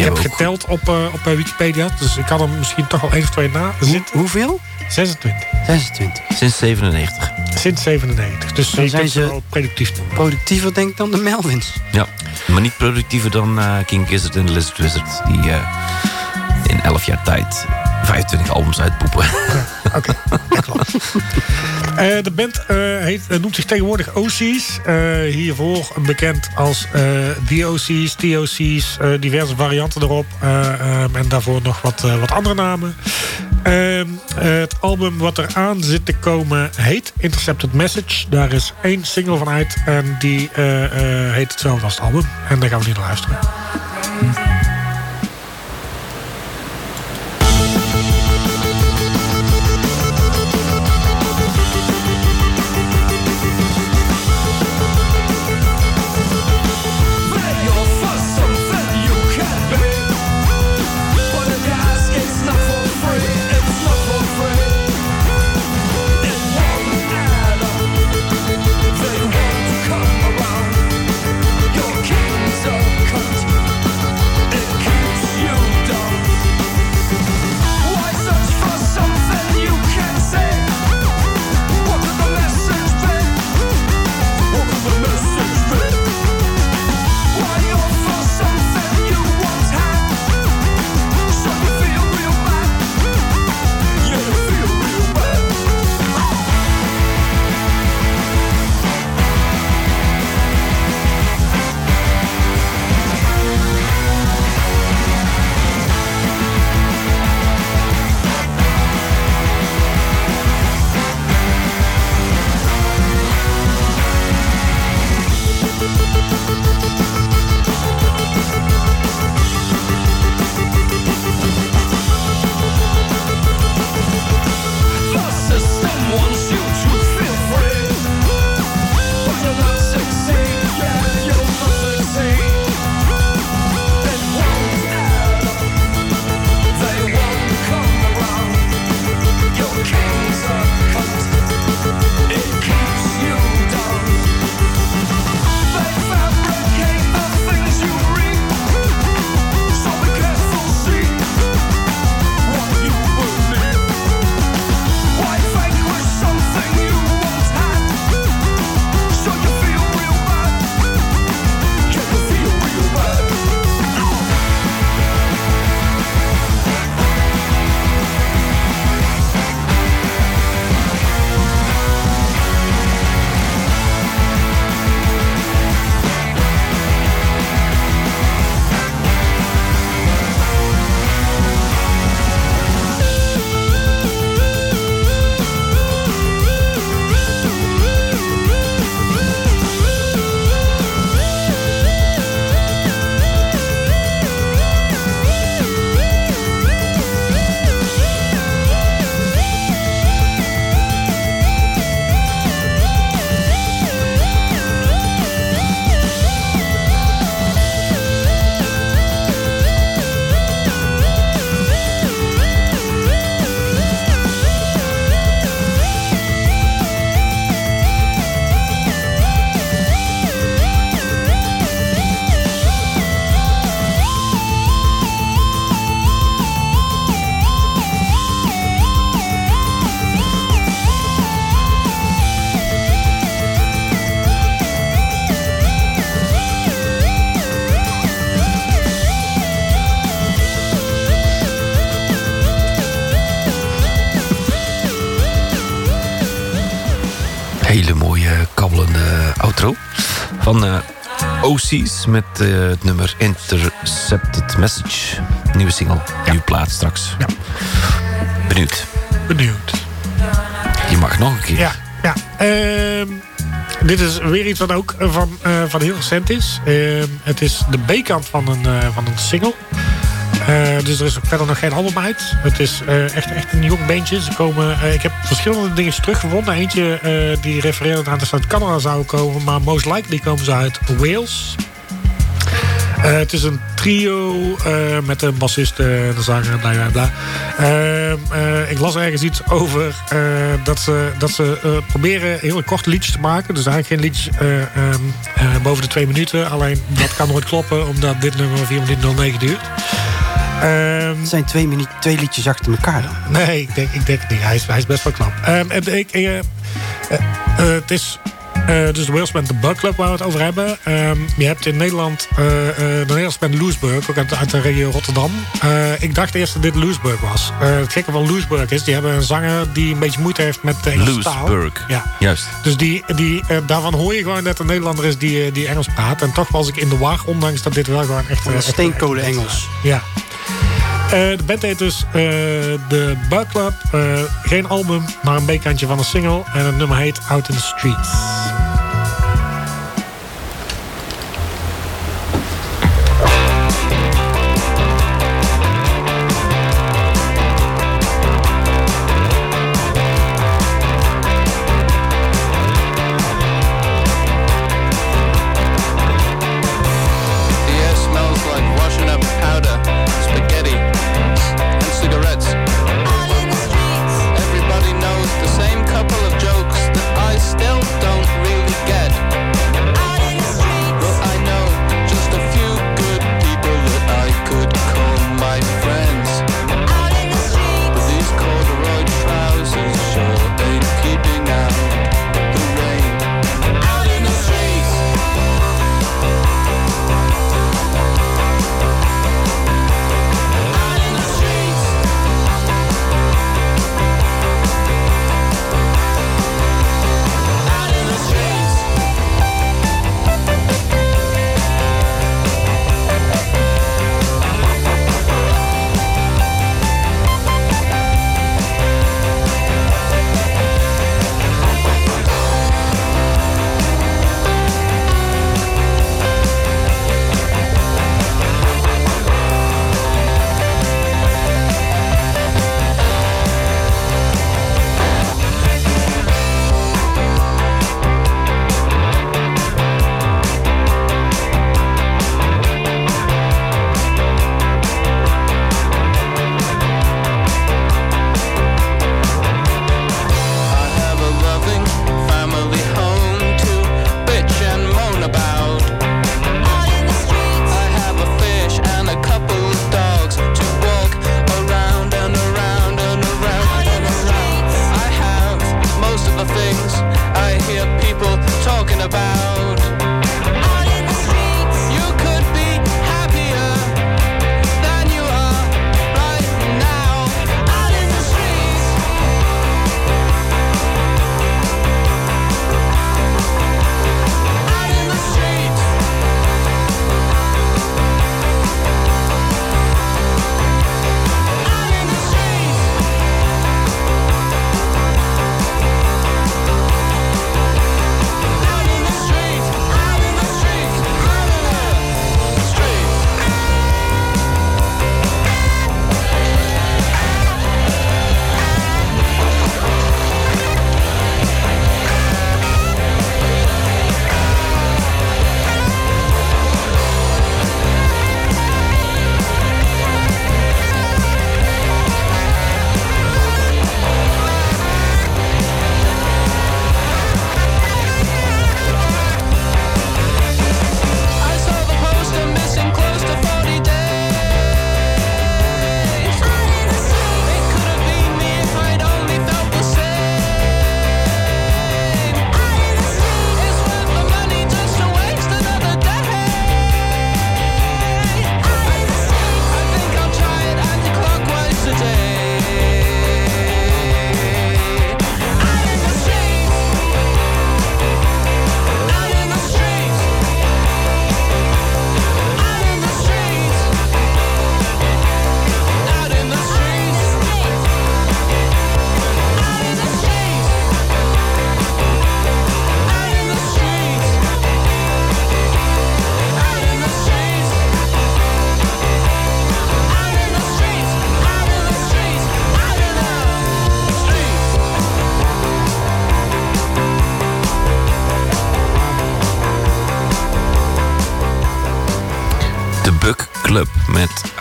Ik heb geteld op, eh, op eh, Wikipedia, dus ik had er misschien toch al één of twee na. Zit Hoeveel? 26. 26. Sinds 97. Sinds 97. Dus Dan zijn ze wel noemen. Productiever denk ik dan de Melvins. Ja, maar niet productiever dan eh, King Gizzard en The Lizard Wizard. Die eh, in 11 jaar tijd 25 albums uitpoepen. Oké, *laughs* *laughs* Eh, de band eh, heet, eh, noemt zich tegenwoordig OC's. Hiervoor bekend als eh The OC's, TOC's, diverse varianten erop. Eh, ehm, en daarvoor nog wat, wat andere namen. Ehm, het album wat eraan zit te komen heet Intercepted Message. Daar is één single van uit en die heet hetzelfde als het album. En daar gaan we nu naar luisteren. Electro. Van eh OC's met eh, het nummer Intercepted Message. Nieuwe single, nieuwe plaat straks. Ja. Benieuwd. Benieuwd. Je mag nog een keer. Ja, ja. Ehm, dit is weer iets wat ook eh, van, van heel recent is. Ehm, het is de B-kant van een, van een single. Eh, dus er is ook verder nog geen album. Het is eh, echt, echt een jong bandje. Ze komen, eh, ik heb verschillende dingen teruggevonden. Eentje die refereerde aan dat ze uit Canada zouden komen. Maar most likely komen ze uit Wales. Het is een trio met een bassist en een zanger bla ik las ergens iets over dat ze, dat ze proberen hele korte liedjes te maken. Dus eigenlijk geen liedjes eh, ehm, eh, boven de twee minuten. Alleen dat kan nooit kloppen, omdat dit nummer 4 minuten 09 duurt. Ehm, Het zijn twee, minu- twee liedjes achter elkaar dan. Nee, ik denk, ik denk het niet. Hij is, hij is best wel knap. Ehm, en ik, eh, eh, eh, het is eh, dus de Wales band, de Bug Club, waar we het over hebben. Ehm, je hebt in Nederland eh, eh, de Nederlandse band Loesburg, ook uit, uit de regio Rotterdam. Eh, ik dacht eerst dat dit Loesburg was. Eh, het gekke van Loesburg is, die hebben een zanger die een beetje moeite heeft met de Engelse taal. Loesburg. Ja. Juist. Dus die, die, daarvan hoor je gewoon dat een Nederlander is die, die Engels praat. En toch was ik in de war, ondanks dat dit wel gewoon echt... echt- Steenkolen Engels. Ja. Eh, de band heet dus eh, de Bug Club. Eh, geen album, maar een B-kantje van een single. En het nummer heet Out in the Streets.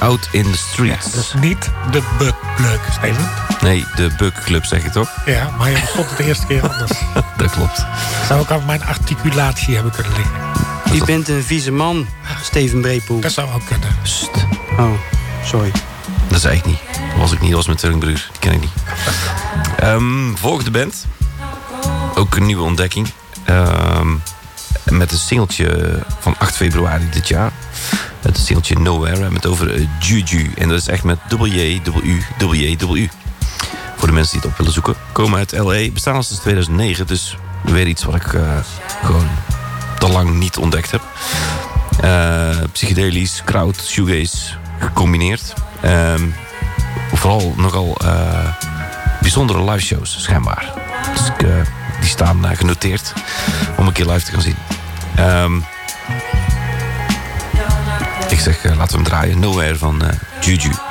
Out in the Streets. Dus niet de butt plug, Steven. Nee, de Buck Club zeg je toch? Ja, maar je stond het de eerste keer anders. *laughs* Dat klopt. Zou ook aan mijn articulatie hebben kunnen liggen. Je bent een vieze man, Steven Breepoel. Dat zou ook kunnen. Sst, Oh, sorry. dat zei ik niet. Dat was ik niet, dat was mijn tweelingbroer. Die ken ik niet. Ehm, volgende band. Ook een nieuwe ontdekking. Ehm, met een singeltje van 8 februari dit jaar. Het singeltje Nowhere. Hebben het over eh, Juju. En dat is echt met W-W-W-W. Voor de mensen die het op willen zoeken. Komen uit L.A. Bestaan al sinds 2009. Dus weer iets wat ik eh, gewoon te lang niet ontdekt heb. Eh, psychedelisch, crowd, shoegaze gecombineerd. Ehm, vooral nogal bijzondere live shows, schijnbaar. Dus ik, die staan genoteerd om een keer live te gaan zien. Ehm, ik zeg, eh, laten we hem draaien. Nowhere van eh, Juju.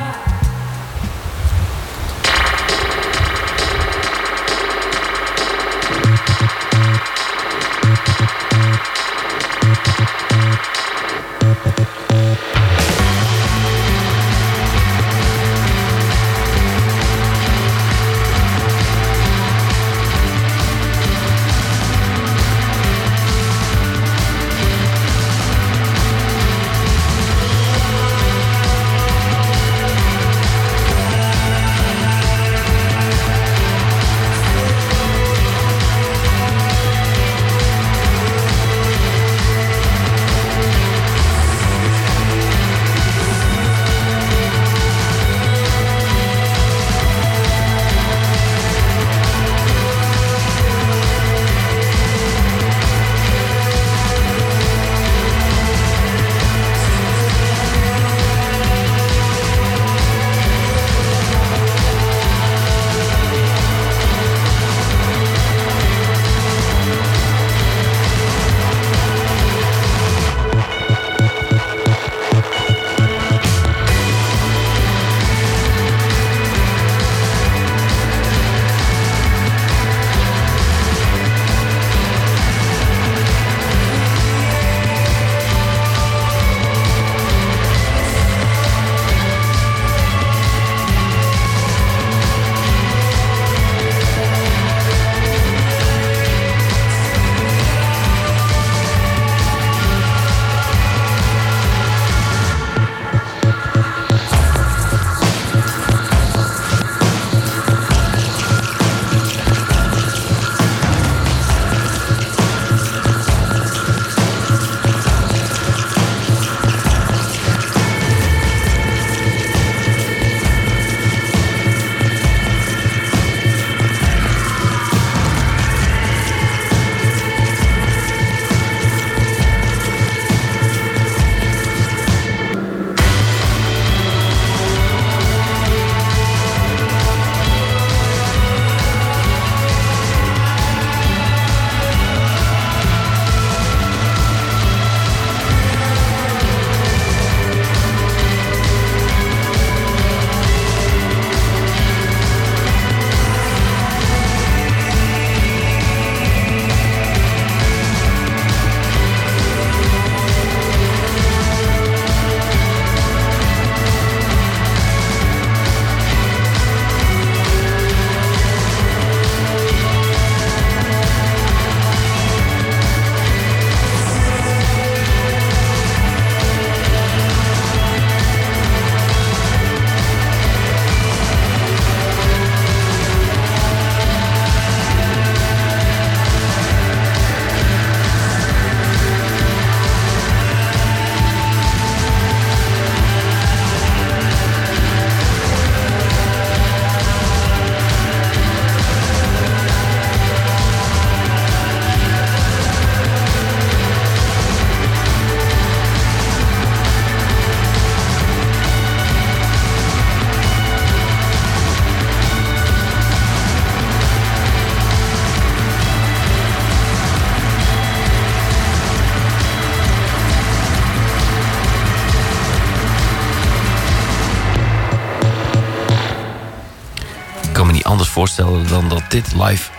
Dan dat dit live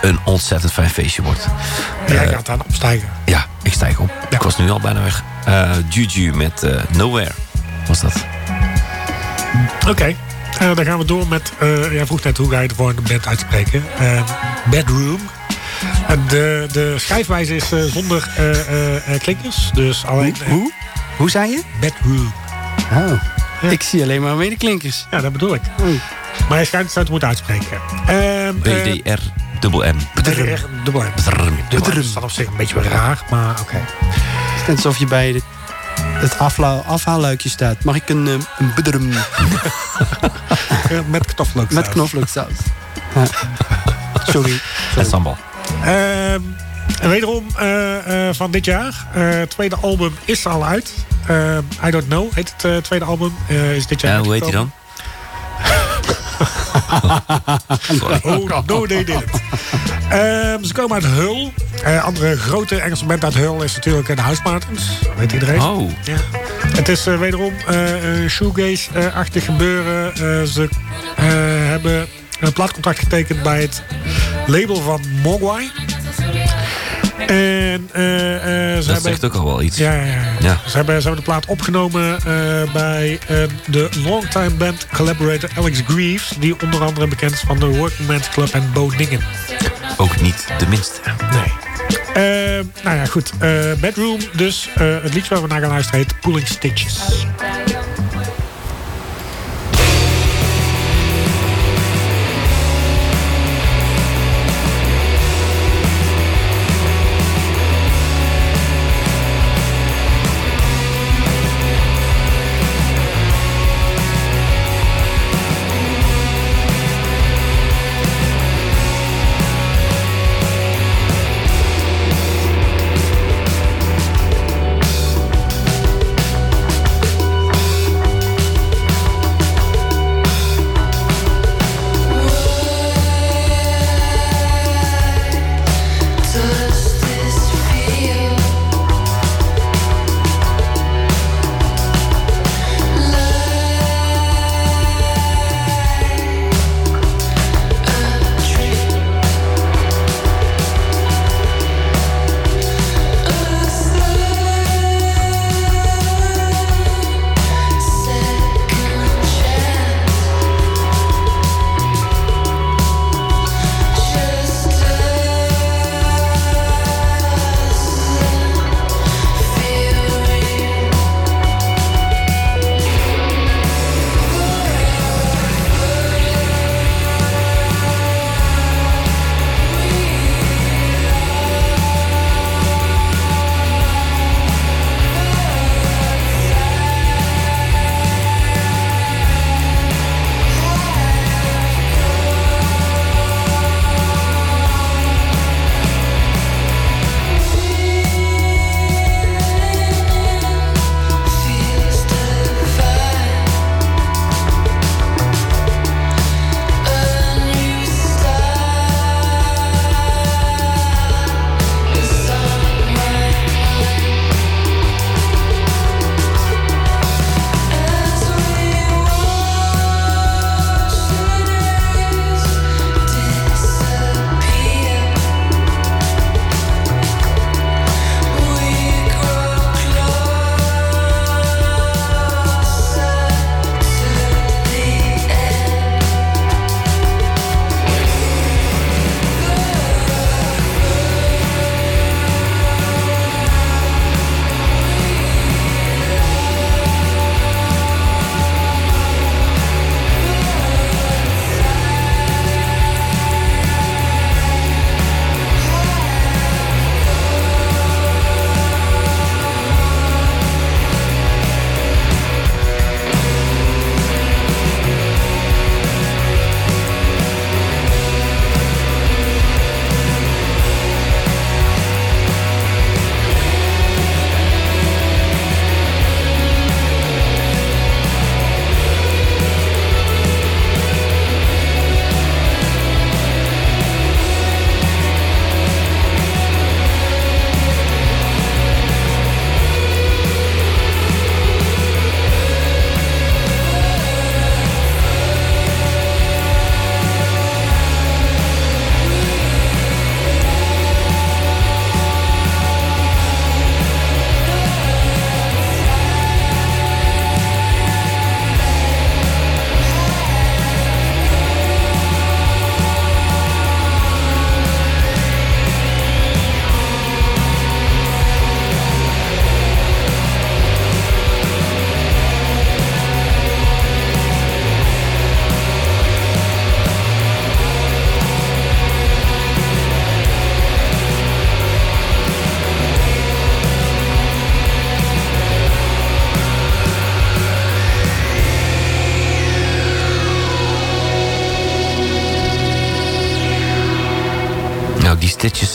een ontzettend fijn feestje wordt. Jij Eh, gaat aan opstijgen. Ja, ik stijg op. Ja. Ik was nu al bijna weg. Eh, Juju met eh, Nowhere. was dat. Oké. Dan gaan we door met... eh jij vroeg net hoe ga je de volgende band uitspreken. Bedroom. En de, de schrijfwijze is zonder eh, eh, eh, klinkers. Dus alleen... Hoe? Hoe zei je? Bedroom. Oh. Ik zie alleen maar medeklinkers. Ja, dat bedoel ik. Oh. Maar je schijnt het te moeten uitspreken. Ehm, eh, BDR dubbel M. Dubbel M. Dubbel M is dan op zich een beetje raar, maar oké. Het is net alsof je bij de, het afla- afhaalluikje staat. Mag ik een, eh, een bedrum *laughs* Eh, Met knoflook. met knoflooksaus? Ja. Sorry. En sambal. Ehm, en wederom eh, eh, van dit jaar. Eh, het tweede album is al uit. Ehm, I Don't Know heet het tweede album. Eh, is dit jaar Ja, hoe heet hij dan? Oh, no, they didn't. Ehm, ze komen uit Hull. Eh, andere grote Engelse band uit Hull is natuurlijk eh, de House Martins. Weet iedereen. Oh, Ja. Het is eh, wederom een shoegaze-achtig gebeuren. Ze hebben een plaatcontract getekend bij het label van Mogwai. En ze dat hebben... zegt ook al wel iets. Ja, ja, ja. Ja. Ze, hebben, ze hebben de plaat opgenomen eh, bij de longtime band collaborator Alex Greaves. Die onder andere bekend is van de Working Men's Club en Bo Ningen. Ook niet de minste. Nee. Nou ja, goed. Bedroom, dus het liedje waar we naar gaan luisteren heet Pulling Stitches.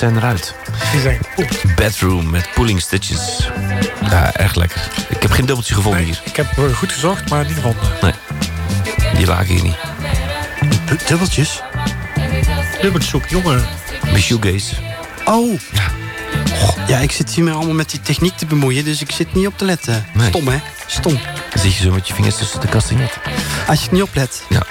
Zijn eruit. Die zijn Bedroom met pulling stitches. Ja, erg lekker. Ik heb geen dubbeltje gevonden nee, hier. Ik heb eh, goed gezocht, maar niet gevonden. Nee, die lagen hier niet. Du- Dubbeltjes? Dubbelzoek, jongen. Met shoegaze. Oh. Ja, ik zit hier maar allemaal met die techniek te bemoeien, dus ik zit niet op te letten. Nee. Stom, hè? Stom. Dan zit je zo met je vingers tussen de kastanjet. Als je het niet oplet. Ja.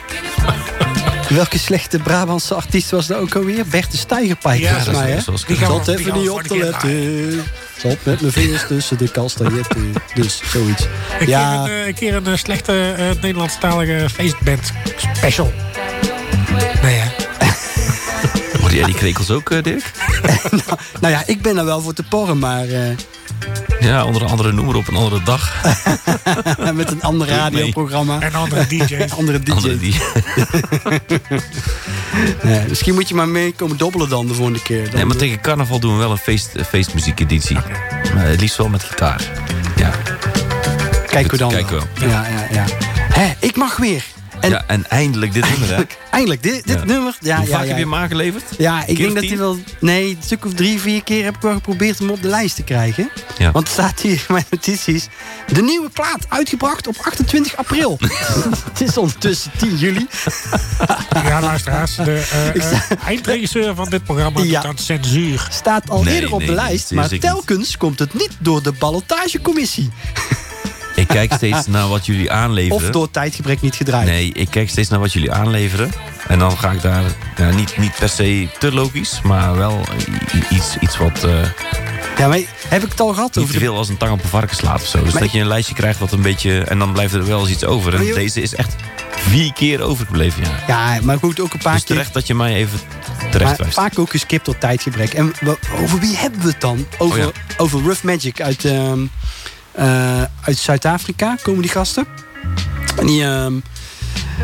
Welke slechte Brabantse artiest was dat ook alweer? Bert de Steigerpijk, Ja, volgens dat is- mij, hè? ik Zat even niet op te keer letten. Zat met mijn vingers tussen de kastanjetten. *laughs* Dus, zoiets. Een, Ja, keer een, eh, een keer een eh, slechte eh, Nederlandstalige feestband special. Nee, hè? Hoorde jij die krekels ook, eh, Dirk? *laughs* nou ja, ik ben er wel voor te porren, maar eh, Ja, onder een andere noemer op een andere dag. *laughs* met een ander radioprogramma. En andere *laughs* DJ's. Andere DJ. Andere. Nee, *laughs* misschien moet je maar mee komen dobbelen dan de volgende keer. Dan Nee, maar tegen carnaval doen we wel een feest, een feestmuziekeditie. Maar het liefst wel met gitaar. Ja. kijken we dan. Kijken we wel. Ja, ja, ja. Hé, ik mag weer. En ja, en eindelijk dit nummer, hè? eindelijk, dit, dit Ja. nummer. Ja, Hoe ja, vaak ja. heb je hem aangeleverd? Ja, ik Keer denk dat hij wel... Nee, een stuk of drie, vier keer heb ik wel geprobeerd hem op de lijst te krijgen. Ja. Want er staat hier in mijn notities... De nieuwe plaat, uitgebracht op 28 april. *laughs* Het is ondertussen 10 juli. *laughs* Ja, luisteraars. De eh, *laughs* eh, eindregisseur van dit programma Ja. doet aan censuur. Staat al Nee, eerder op nee, de lijst, maar niet. telkens komt het niet door de ballotagecommissie. Ik kijk steeds naar wat jullie aanleveren. Of door tijdgebrek niet gedraaid. Nee, ik kijk steeds naar wat jullie aanleveren. En dan ga ik daar ja, niet, niet per se te logisch, maar wel iets, iets wat eh, Ja, maar heb ik het al gehad niet te veel als een tang op een varken slaat of zo. Dus Maar dat je een lijstje krijgt wat een beetje... En dan blijft er wel eens iets over. En deze is echt vier keer overgebleven, ja. Ja, maar goed, ook een paar Dus keer... terecht dat je mij even terecht wijst. vaak ook geskipt door tijdgebrek. En over wie hebben we het dan? Over, Oh over Rough Magic uit, ehm, eh, uit Zuid-Afrika komen die gasten. En die, ehm,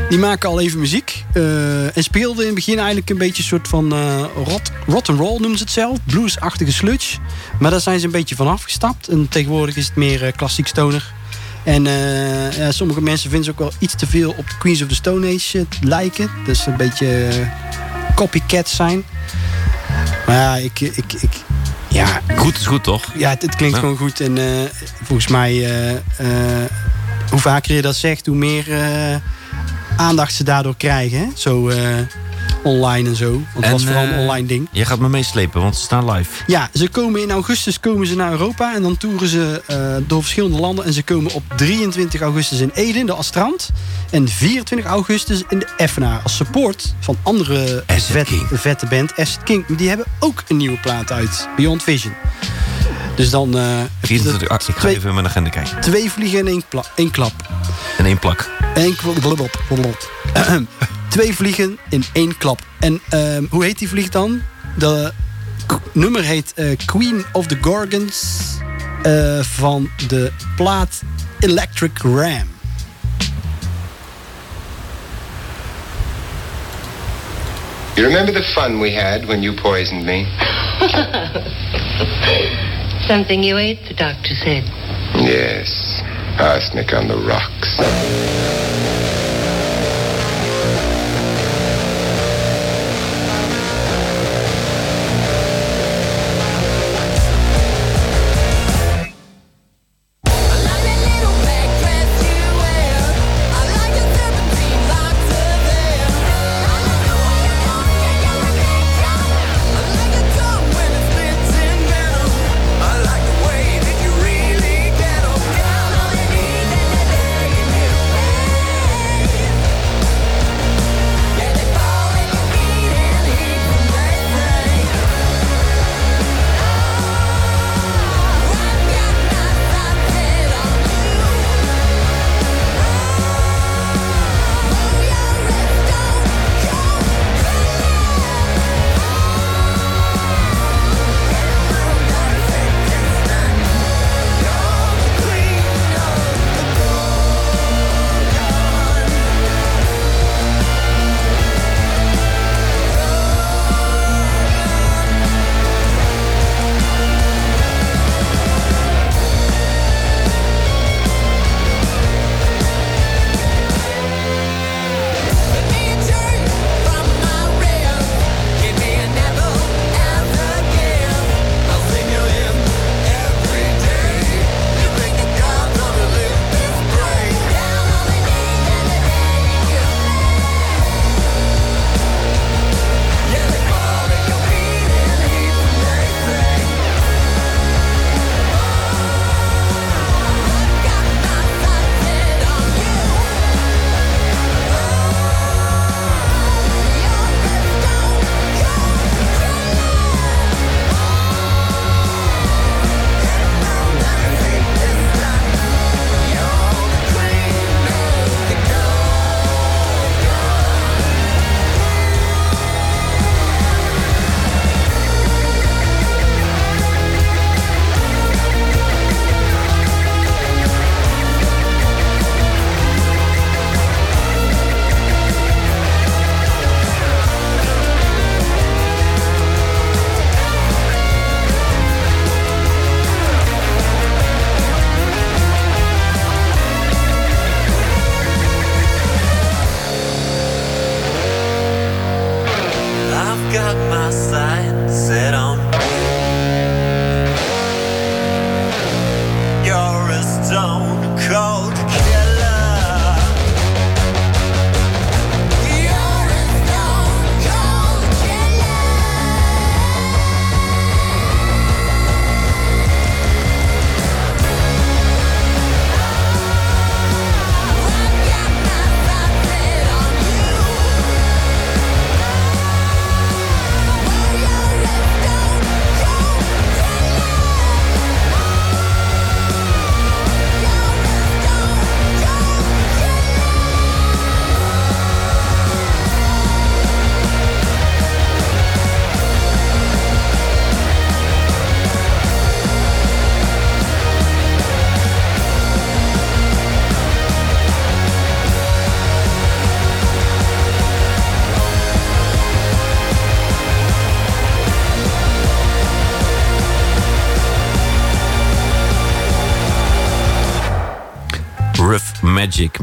die maken al even muziek. eh, en speelden in het begin eigenlijk een beetje een soort van eh rot, rock roll noemen ze het zelf. Bluesachtige sludge. Maar daar zijn ze een beetje van afgestapt. En tegenwoordig is het meer eh, klassiek stoner. En eh, sommige mensen vinden ze ook wel iets te veel op Queens of the Stone Age eh, lijken. Dus een beetje eh, copycats zijn. Maar ja, ik, ik, ik, ja, Goed is goed, toch? ja het, het klinkt Ja. gewoon goed. En eh, volgens mij, eh, eh, hoe vaker je dat zegt, hoe meer aandacht ze daardoor krijgen. Hè? Zo online en zo. Want het En, was vooral een eh, online ding. Jij gaat me meeslepen, want ze staan live. Ja, ze komen in augustus komen ze naar Europa en dan toeren ze eh, door verschillende landen. En ze komen op 23 augustus in Ede, de Astrand. En 24 augustus in de Effenaar. Als support van andere vet, vette band, Acid King. Die hebben ook een nieuwe plaat uit, Beyond Vision. Dus dan eh, heb je 24 ah, ik ga twee, even in mijn agenda kijken. twee vliegen in één, pla- één klap. En één plak. Eén klap. Twee vliegen in één klap. En ehm, hoe heet die vlieg dan? De nummer heet eh, Queen of the Gorgons eh, van de plaat Electric Ram. You remember the fun we had when you poisoned me? *laughs* Something you ate, the doctor said. Yes. Arsenic on the rocks.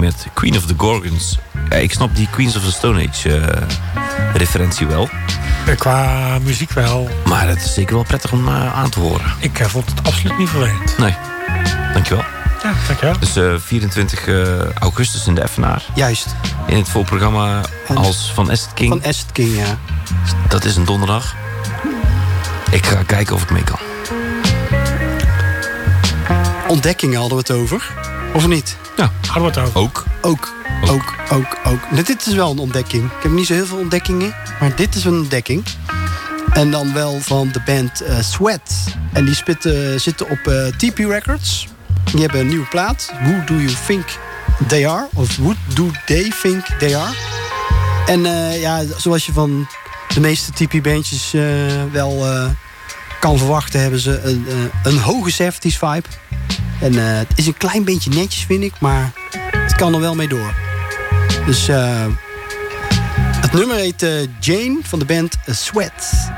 Met Queen of the Gorgons. Ja, ik snap die Queens of the Stone Age eh, referentie wel. Qua muziek wel. Maar het is zeker wel prettig om eh, aan te horen. Ik eh, vond het absoluut niet vervelend. Nee, dankjewel. Ja, dankjewel. Dus eh, 24 eh, augustus in de Effenaar. Juist. In het voorprogramma als Van Est King. Van Est King, ja. Dat is een donderdag. Ik ga kijken of ik mee kan. Ontdekkingen hadden we het over. Of niet? Ja. Hadden we het over. Ook. Ook, ook, ook, ook. Nou, dit is wel een ontdekking. Ik heb niet zo heel veel ontdekkingen, maar dit is een ontdekking. En dan wel van de band eh, Sweat. En die spitten, zitten op eh, TP Records. Die hebben een nieuwe plaat. Who Do You Think They Are? Of Who Do They Think They Are? En eh, ja, zoals je van de meeste TP-bandjes eh, wel eh, kan verwachten... hebben ze een, eh, een hoge 70s vibe. En eh, het is een klein beetje netjes, vind ik. Maar het kan er wel mee door. Dus eh, het nummer heet eh, Jane van de band Sweat.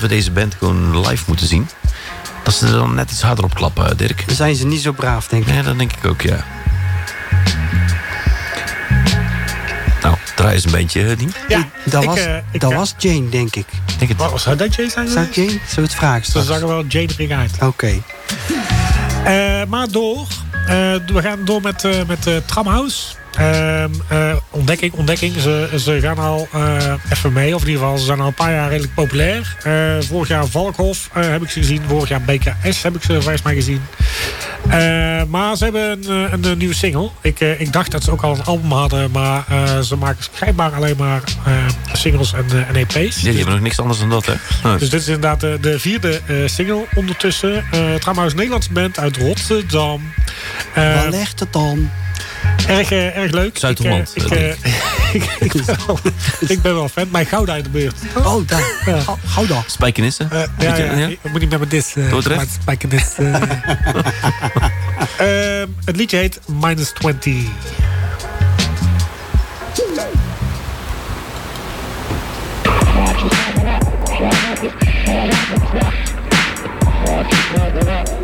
Dat we deze band gewoon live moeten zien. Dat ze er dan net iets harder op klappen, Dirk. Dan zijn ze niet zo braaf, denk ik. Ja, dat denk ik ook, ja. Nou, draai eens een beetje, eh, Dien. Ja, Dat, ik, was, eh, ik, dat eh, was Jane, denk ik. Denk het. Wat was dat, Jay? Zijn Zou Jane? Zullen we het vragen Ze straks? zag er wel Jane uit. Oké. Eh, maar door. Eh, we gaan door met, eh met eh, Tramhouse. Ehm, eh, ontdekking, ontdekking. Ze, ze gaan al eh, even mee. Of in ieder geval, ze zijn al een paar jaar redelijk populair. Eh, vorig jaar Valkhof eh, heb ik ze gezien. Vorig jaar BKS heb ik ze volgens mij gezien. Eh, maar ze hebben een, eh, een, nieuwe single. Ik, eh, ik dacht dat ze ook al een album hadden. Maar eh, ze maken schijnbaar alleen maar eh, singles en, eh, en EP's. Ja, die hebben nog niks anders dan dat, hè? Nee. *laughs* Dus dit is inderdaad de, de vierde eh, single ondertussen. Uh, trouwens, Nederlands band uit Rotterdam. Waar ligt het dan? Erg, eh, erg leuk. Zuid-Holland, Ik, eh, ik, eh, ik, ik ben wel, ik ben wel fan. Mijn Gouda in de buurt. Oh, daar. Ja. Gou- Gouda. Spijkenissen? Eh, ja, ja, Ja? Ik moet niet met mijn dis. eh, Dordrecht? maar Spijkenis. eh. Ehm, het liedje heet Minus 20. blinded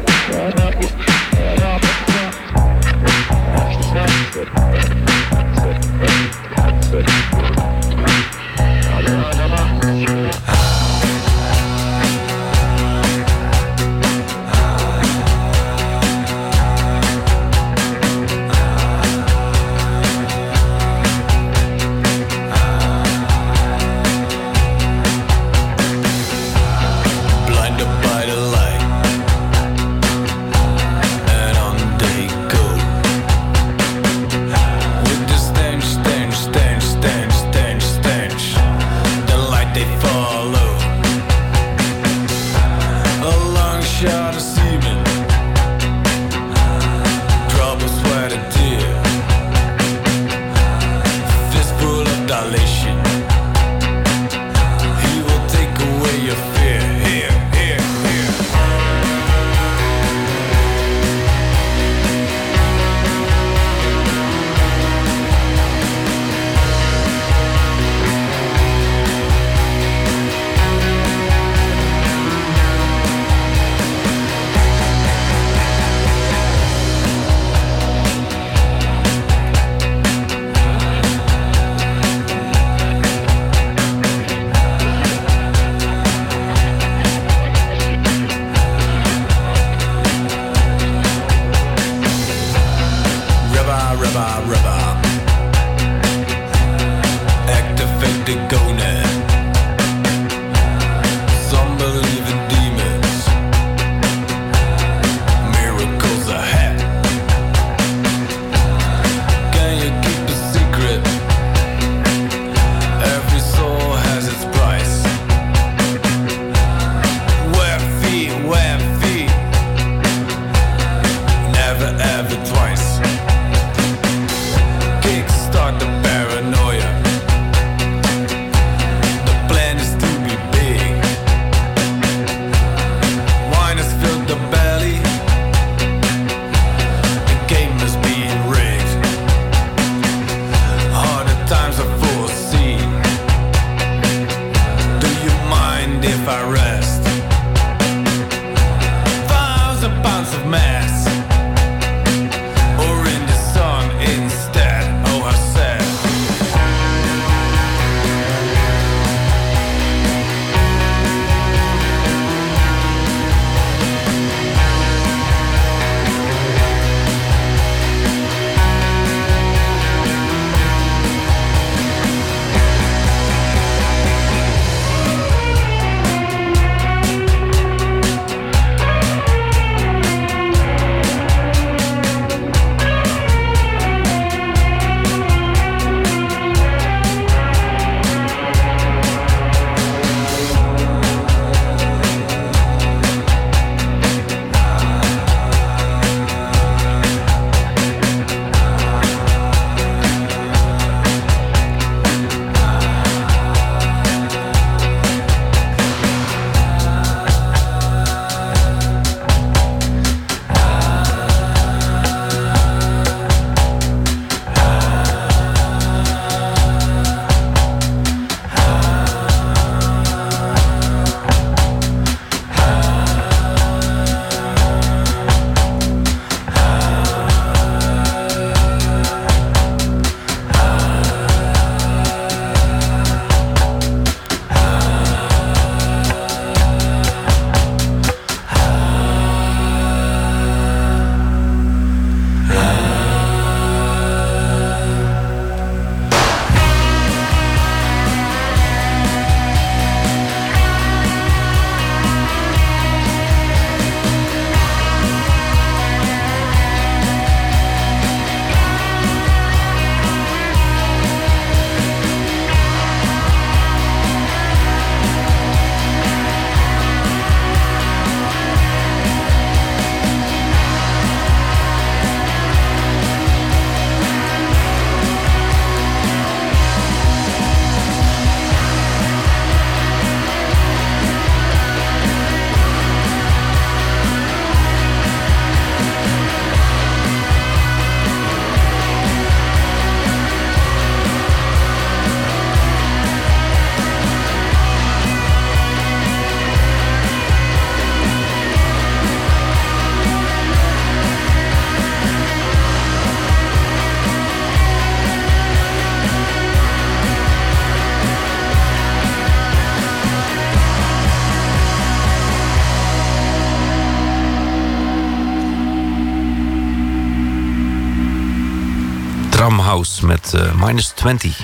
Minus 20.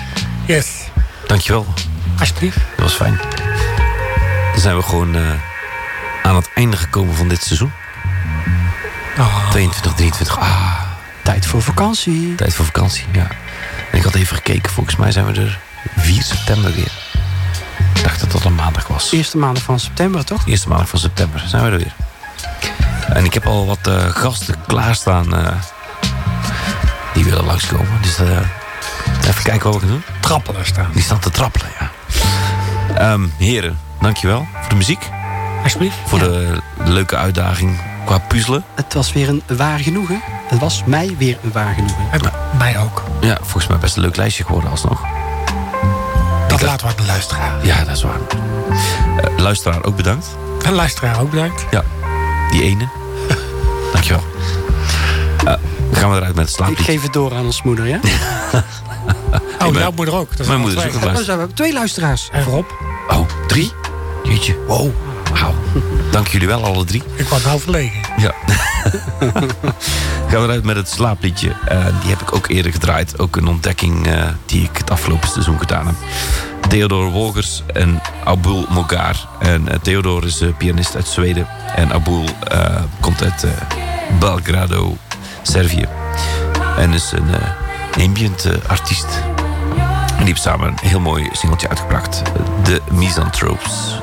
Yes, Dankjewel, alsjeblieft. dat was fijn. Dan zijn we gewoon eh, aan het einde gekomen van dit seizoen. Ah. 22, 23. Ah, Tijd voor vakantie. tijd voor vakantie, ja. En ik had even gekeken, volgens mij zijn we er 4 september weer. Ik dacht dat dat een maandag was. Eerste maanden van september, toch? Eerste maandag van september zijn we er weer. En ik heb al wat eh, gasten klaarstaan eh, die willen langskomen. Dus even kijken wat we kunnen doen. Trappelen staan. Die staan te trappelen, ja. Ehm, heren, dankjewel voor de muziek. Alsjeblieft. Voor Ja. de leuke uitdaging qua puzzelen. Het was weer een waar genoegen. Het was mij weer een waar genoegen. En mij ook. Ja, volgens mij best een leuk lijstje geworden alsnog. Dat laten we aan de luisteraar. Ja, dat is waar. Eh, luisteraar, ook bedankt. En luisteraar ook bedankt. Ja, die ene. *laughs* Dankjewel. Eh gaan we eruit met het Ik slaapliedje. geef het door aan ons moeder, ja? *laughs* Oh, ben- jouw moeder ook. Dat Mijn moeder is twee. ook een Oh, we hebben twee luisteraars. En Rob, Oh, drie? Jeetje. Wow. Wauw. Dank jullie wel, alle drie. ik word nou verlegen. Ja. *laughs* Gaan we eruit met het slaapliedje. Eh, die heb ik ook eerder gedraaid. Ook een ontdekking eh, die ik het afgelopen seizoen gedaan heb. Theodor Wolgers en Abul Mogar. En eh, Theodor is pianist uit Zweden. En Abul eh, komt uit eh, Belgrado, Servië. En is een ambient artiest. En die samen een heel mooi singeltje uitgebracht. De Misanthropes.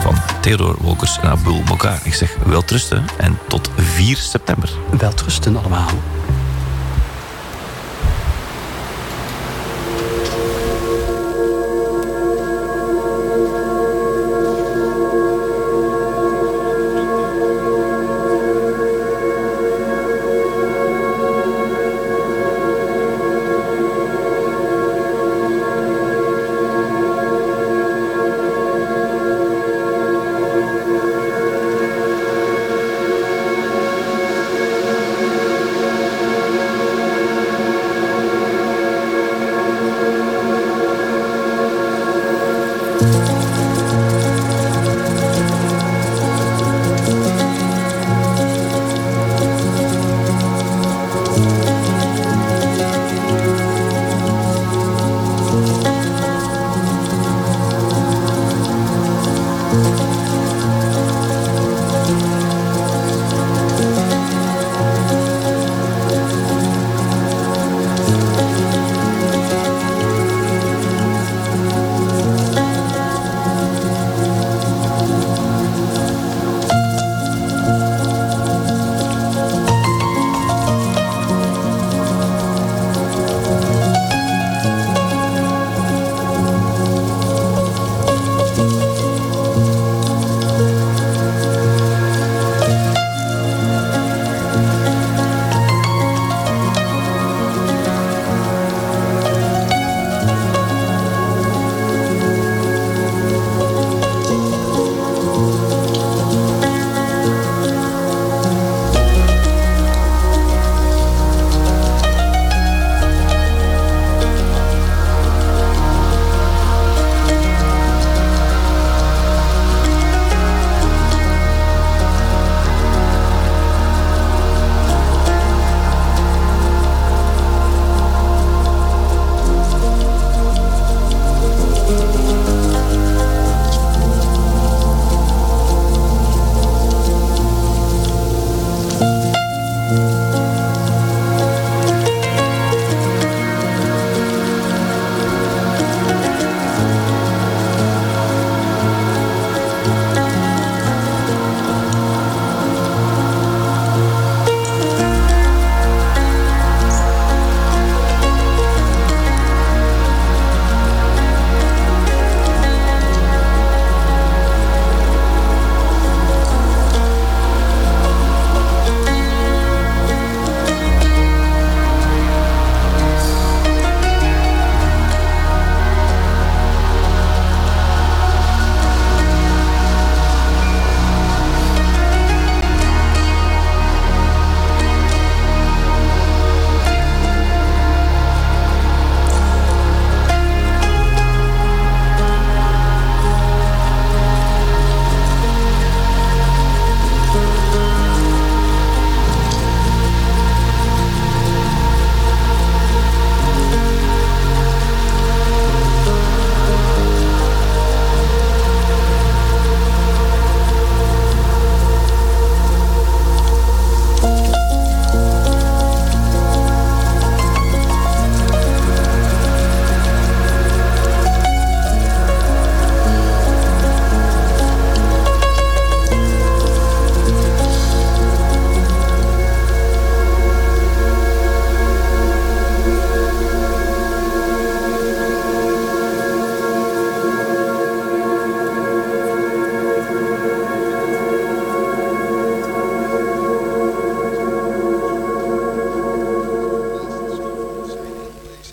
Van Theodor Wolkers en Abul Mokar. Ik zeg wel trusten en tot 4 september. Wel trusten allemaal.